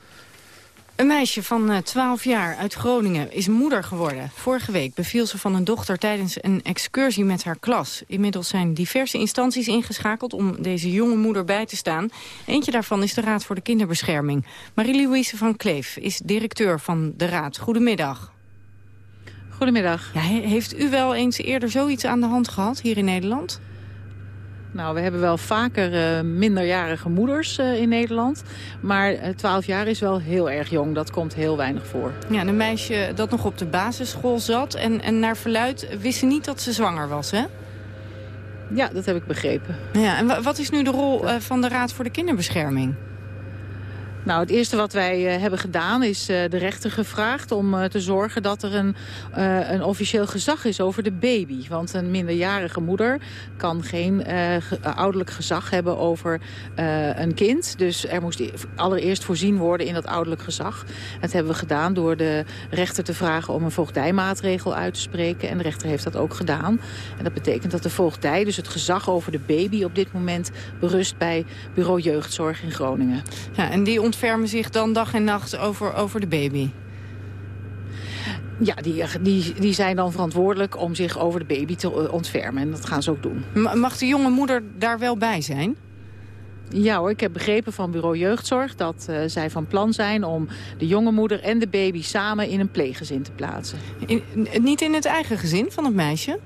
Een meisje van 12 eh, jaar uit Groningen is moeder geworden. Vorige week beviel ze van een dochter tijdens een excursie met haar klas. Inmiddels zijn diverse instanties ingeschakeld om deze jonge moeder bij te staan. Eentje daarvan is de Raad voor de Kinderbescherming. Marie-Louise van Kleef is directeur van de Raad. Goedemiddag. Goedemiddag. Ja, heeft u wel eens eerder zoiets aan de hand gehad hier in Nederland? Nou, we hebben wel vaker uh, minderjarige moeders uh, in Nederland. Maar uh, 12 jaar is wel heel erg jong. Dat komt heel weinig voor. Ja, een meisje dat nog op de basisschool zat. En, en naar verluid wist ze niet dat ze zwanger was, hè? Ja, dat heb ik begrepen. Ja, en wat is nu de rol van de Raad voor de Kinderbescherming? Nou, het eerste wat wij uh, hebben gedaan is uh, de rechter gevraagd om uh, te zorgen dat er een, een officieel gezag is over de baby. Want een minderjarige moeder kan geen ge ouderlijk gezag hebben over een kind. Dus er moest allereerst voorzien worden in dat ouderlijk gezag. Dat hebben we gedaan door de rechter te vragen om een voogdijmaatregel uit te spreken. En de rechter heeft dat ook gedaan. En dat betekent dat de voogdij, dus het gezag over de baby op dit moment berust bij Bureau Jeugdzorg in Groningen. Ja, en die ontfermen zich dan dag en nacht over, over de baby? Ja, die, die, die zijn dan verantwoordelijk om zich over de baby te eh, ontfermen. En dat gaan ze ook doen. Mag de jonge moeder daar wel bij zijn? Ja hoor, ik heb begrepen van bureau jeugdzorg dat uh, zij van plan zijn om de jonge moeder en de baby samen in een pleeggezin te plaatsen. In, niet in het eigen gezin van het meisje?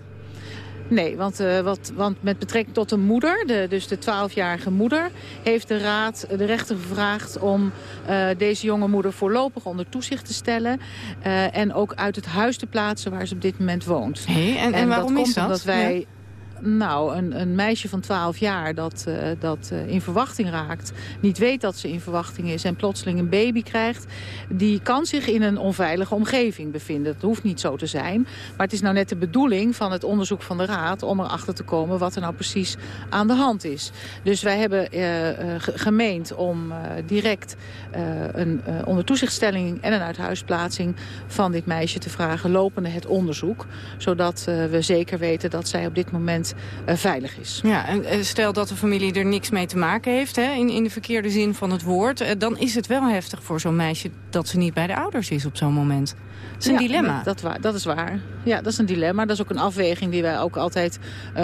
Nee, want, uh, wat, want met betrekking tot de moeder, de, dus de 12-jarige moeder... heeft de raad de rechter gevraagd om uh, deze jonge moeder voorlopig onder toezicht te stellen... Uh, en ook uit het huis te plaatsen waar ze op dit moment woont. Hey, en, en, en, waarom dat komt is dat? omdat wij... Ja nou, een, een, meisje van 12 jaar dat, uh, dat uh, in verwachting raakt... niet weet dat ze in verwachting is en plotseling een baby krijgt... die kan zich in een onveilige omgeving bevinden. Dat hoeft niet zo te zijn. Maar het is nou net de bedoeling van het onderzoek van de Raad... om erachter te komen wat er nou precies aan de hand is. Dus wij hebben uh, gemeend om direct een onder toezichtstelling... en een uithuisplaatsing van dit meisje te vragen... lopende het onderzoek. Zodat we zeker weten dat zij op dit moment uh, veilig is. Ja, en uh, stel dat de familie er niks mee te maken heeft, hè, in, in de verkeerde zin van het woord... Uh, dan is het wel heftig voor zo'n meisje dat ze niet bij de ouders is op zo'n moment. Dat is een ja, dilemma. Dat, dat, dat, is waar. Ja, dat is een dilemma. Dat is ook een afweging die wij ook altijd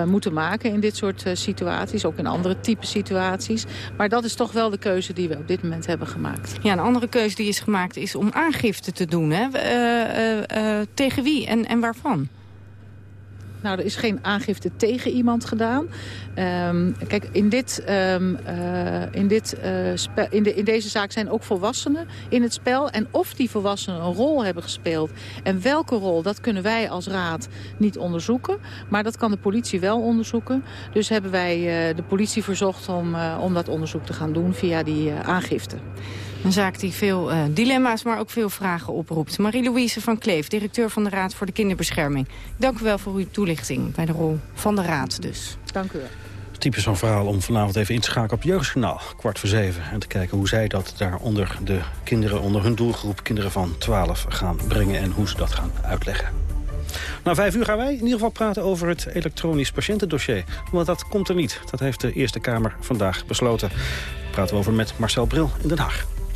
moeten maken in dit soort situaties. Ook in andere type situaties. Maar dat is toch wel de keuze die we op dit moment hebben gemaakt. Ja, een andere keuze die is gemaakt is om aangifte te doen. Hè? tegen wie en, en waarvan? Nou, er is geen aangifte tegen iemand gedaan. Um, kijk, in, dit, um, uh, in, dit, uh, in, de, in deze zaak zijn ook volwassenen in het spel. En of die volwassenen een rol hebben gespeeld en welke rol... dat kunnen wij als raad niet onderzoeken. Maar dat kan de politie wel onderzoeken. Dus hebben wij uh, de politie verzocht om, om dat onderzoek te gaan doen via die aangifte. Een zaak die veel uh, dilemma's, maar ook veel vragen oproept. Marie-Louise van Kleef, directeur van de Raad voor de Kinderbescherming. Dank u wel voor uw toelichting bij de rol van de Raad dus. Dank u wel. Typisch zo'n verhaal om vanavond even in te schakelen op Jeugdjournaal. Kwart voor zeven. En te kijken hoe zij dat daar onder de kinderen, onder hun doelgroep... kinderen van 12 gaan brengen en hoe ze dat gaan uitleggen. Na vijf uur gaan wij in ieder geval praten over het elektronisch patiëntendossier. Want dat komt er niet. Dat heeft de Eerste Kamer vandaag besloten. Daar praten we over met Marcel Bril in Den Haag.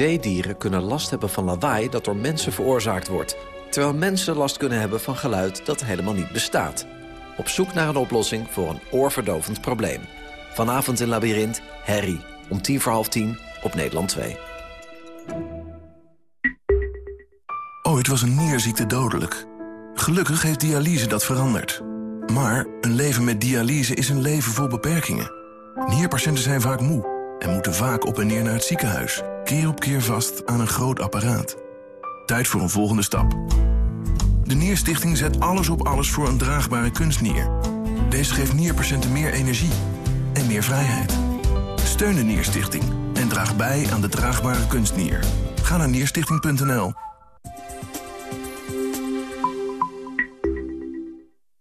Zeedieren kunnen last hebben van lawaai dat door mensen veroorzaakt wordt. Terwijl mensen last kunnen hebben van geluid dat helemaal niet bestaat. Op zoek naar een oplossing voor een oorverdovend probleem. Vanavond in Labyrinth, Harry. Om tien voor half tien op Nederland 2. Ooit was een nierziekte dodelijk. Gelukkig heeft dialyse dat veranderd. Maar een leven met dialyse is een leven vol beperkingen. Nierpatiënten zijn vaak moe en moeten vaak op en neer naar het ziekenhuis. Keer op keer vast aan een groot apparaat. Tijd voor een volgende stap. De Nierstichting zet alles op alles voor een draagbare kunstnier. Deze geeft nierpatiënten meer energie en meer vrijheid. Steun de Nierstichting en draag bij aan de draagbare kunstnier. Ga naar nierstichting.nl.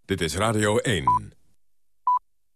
Dit is Radio 1.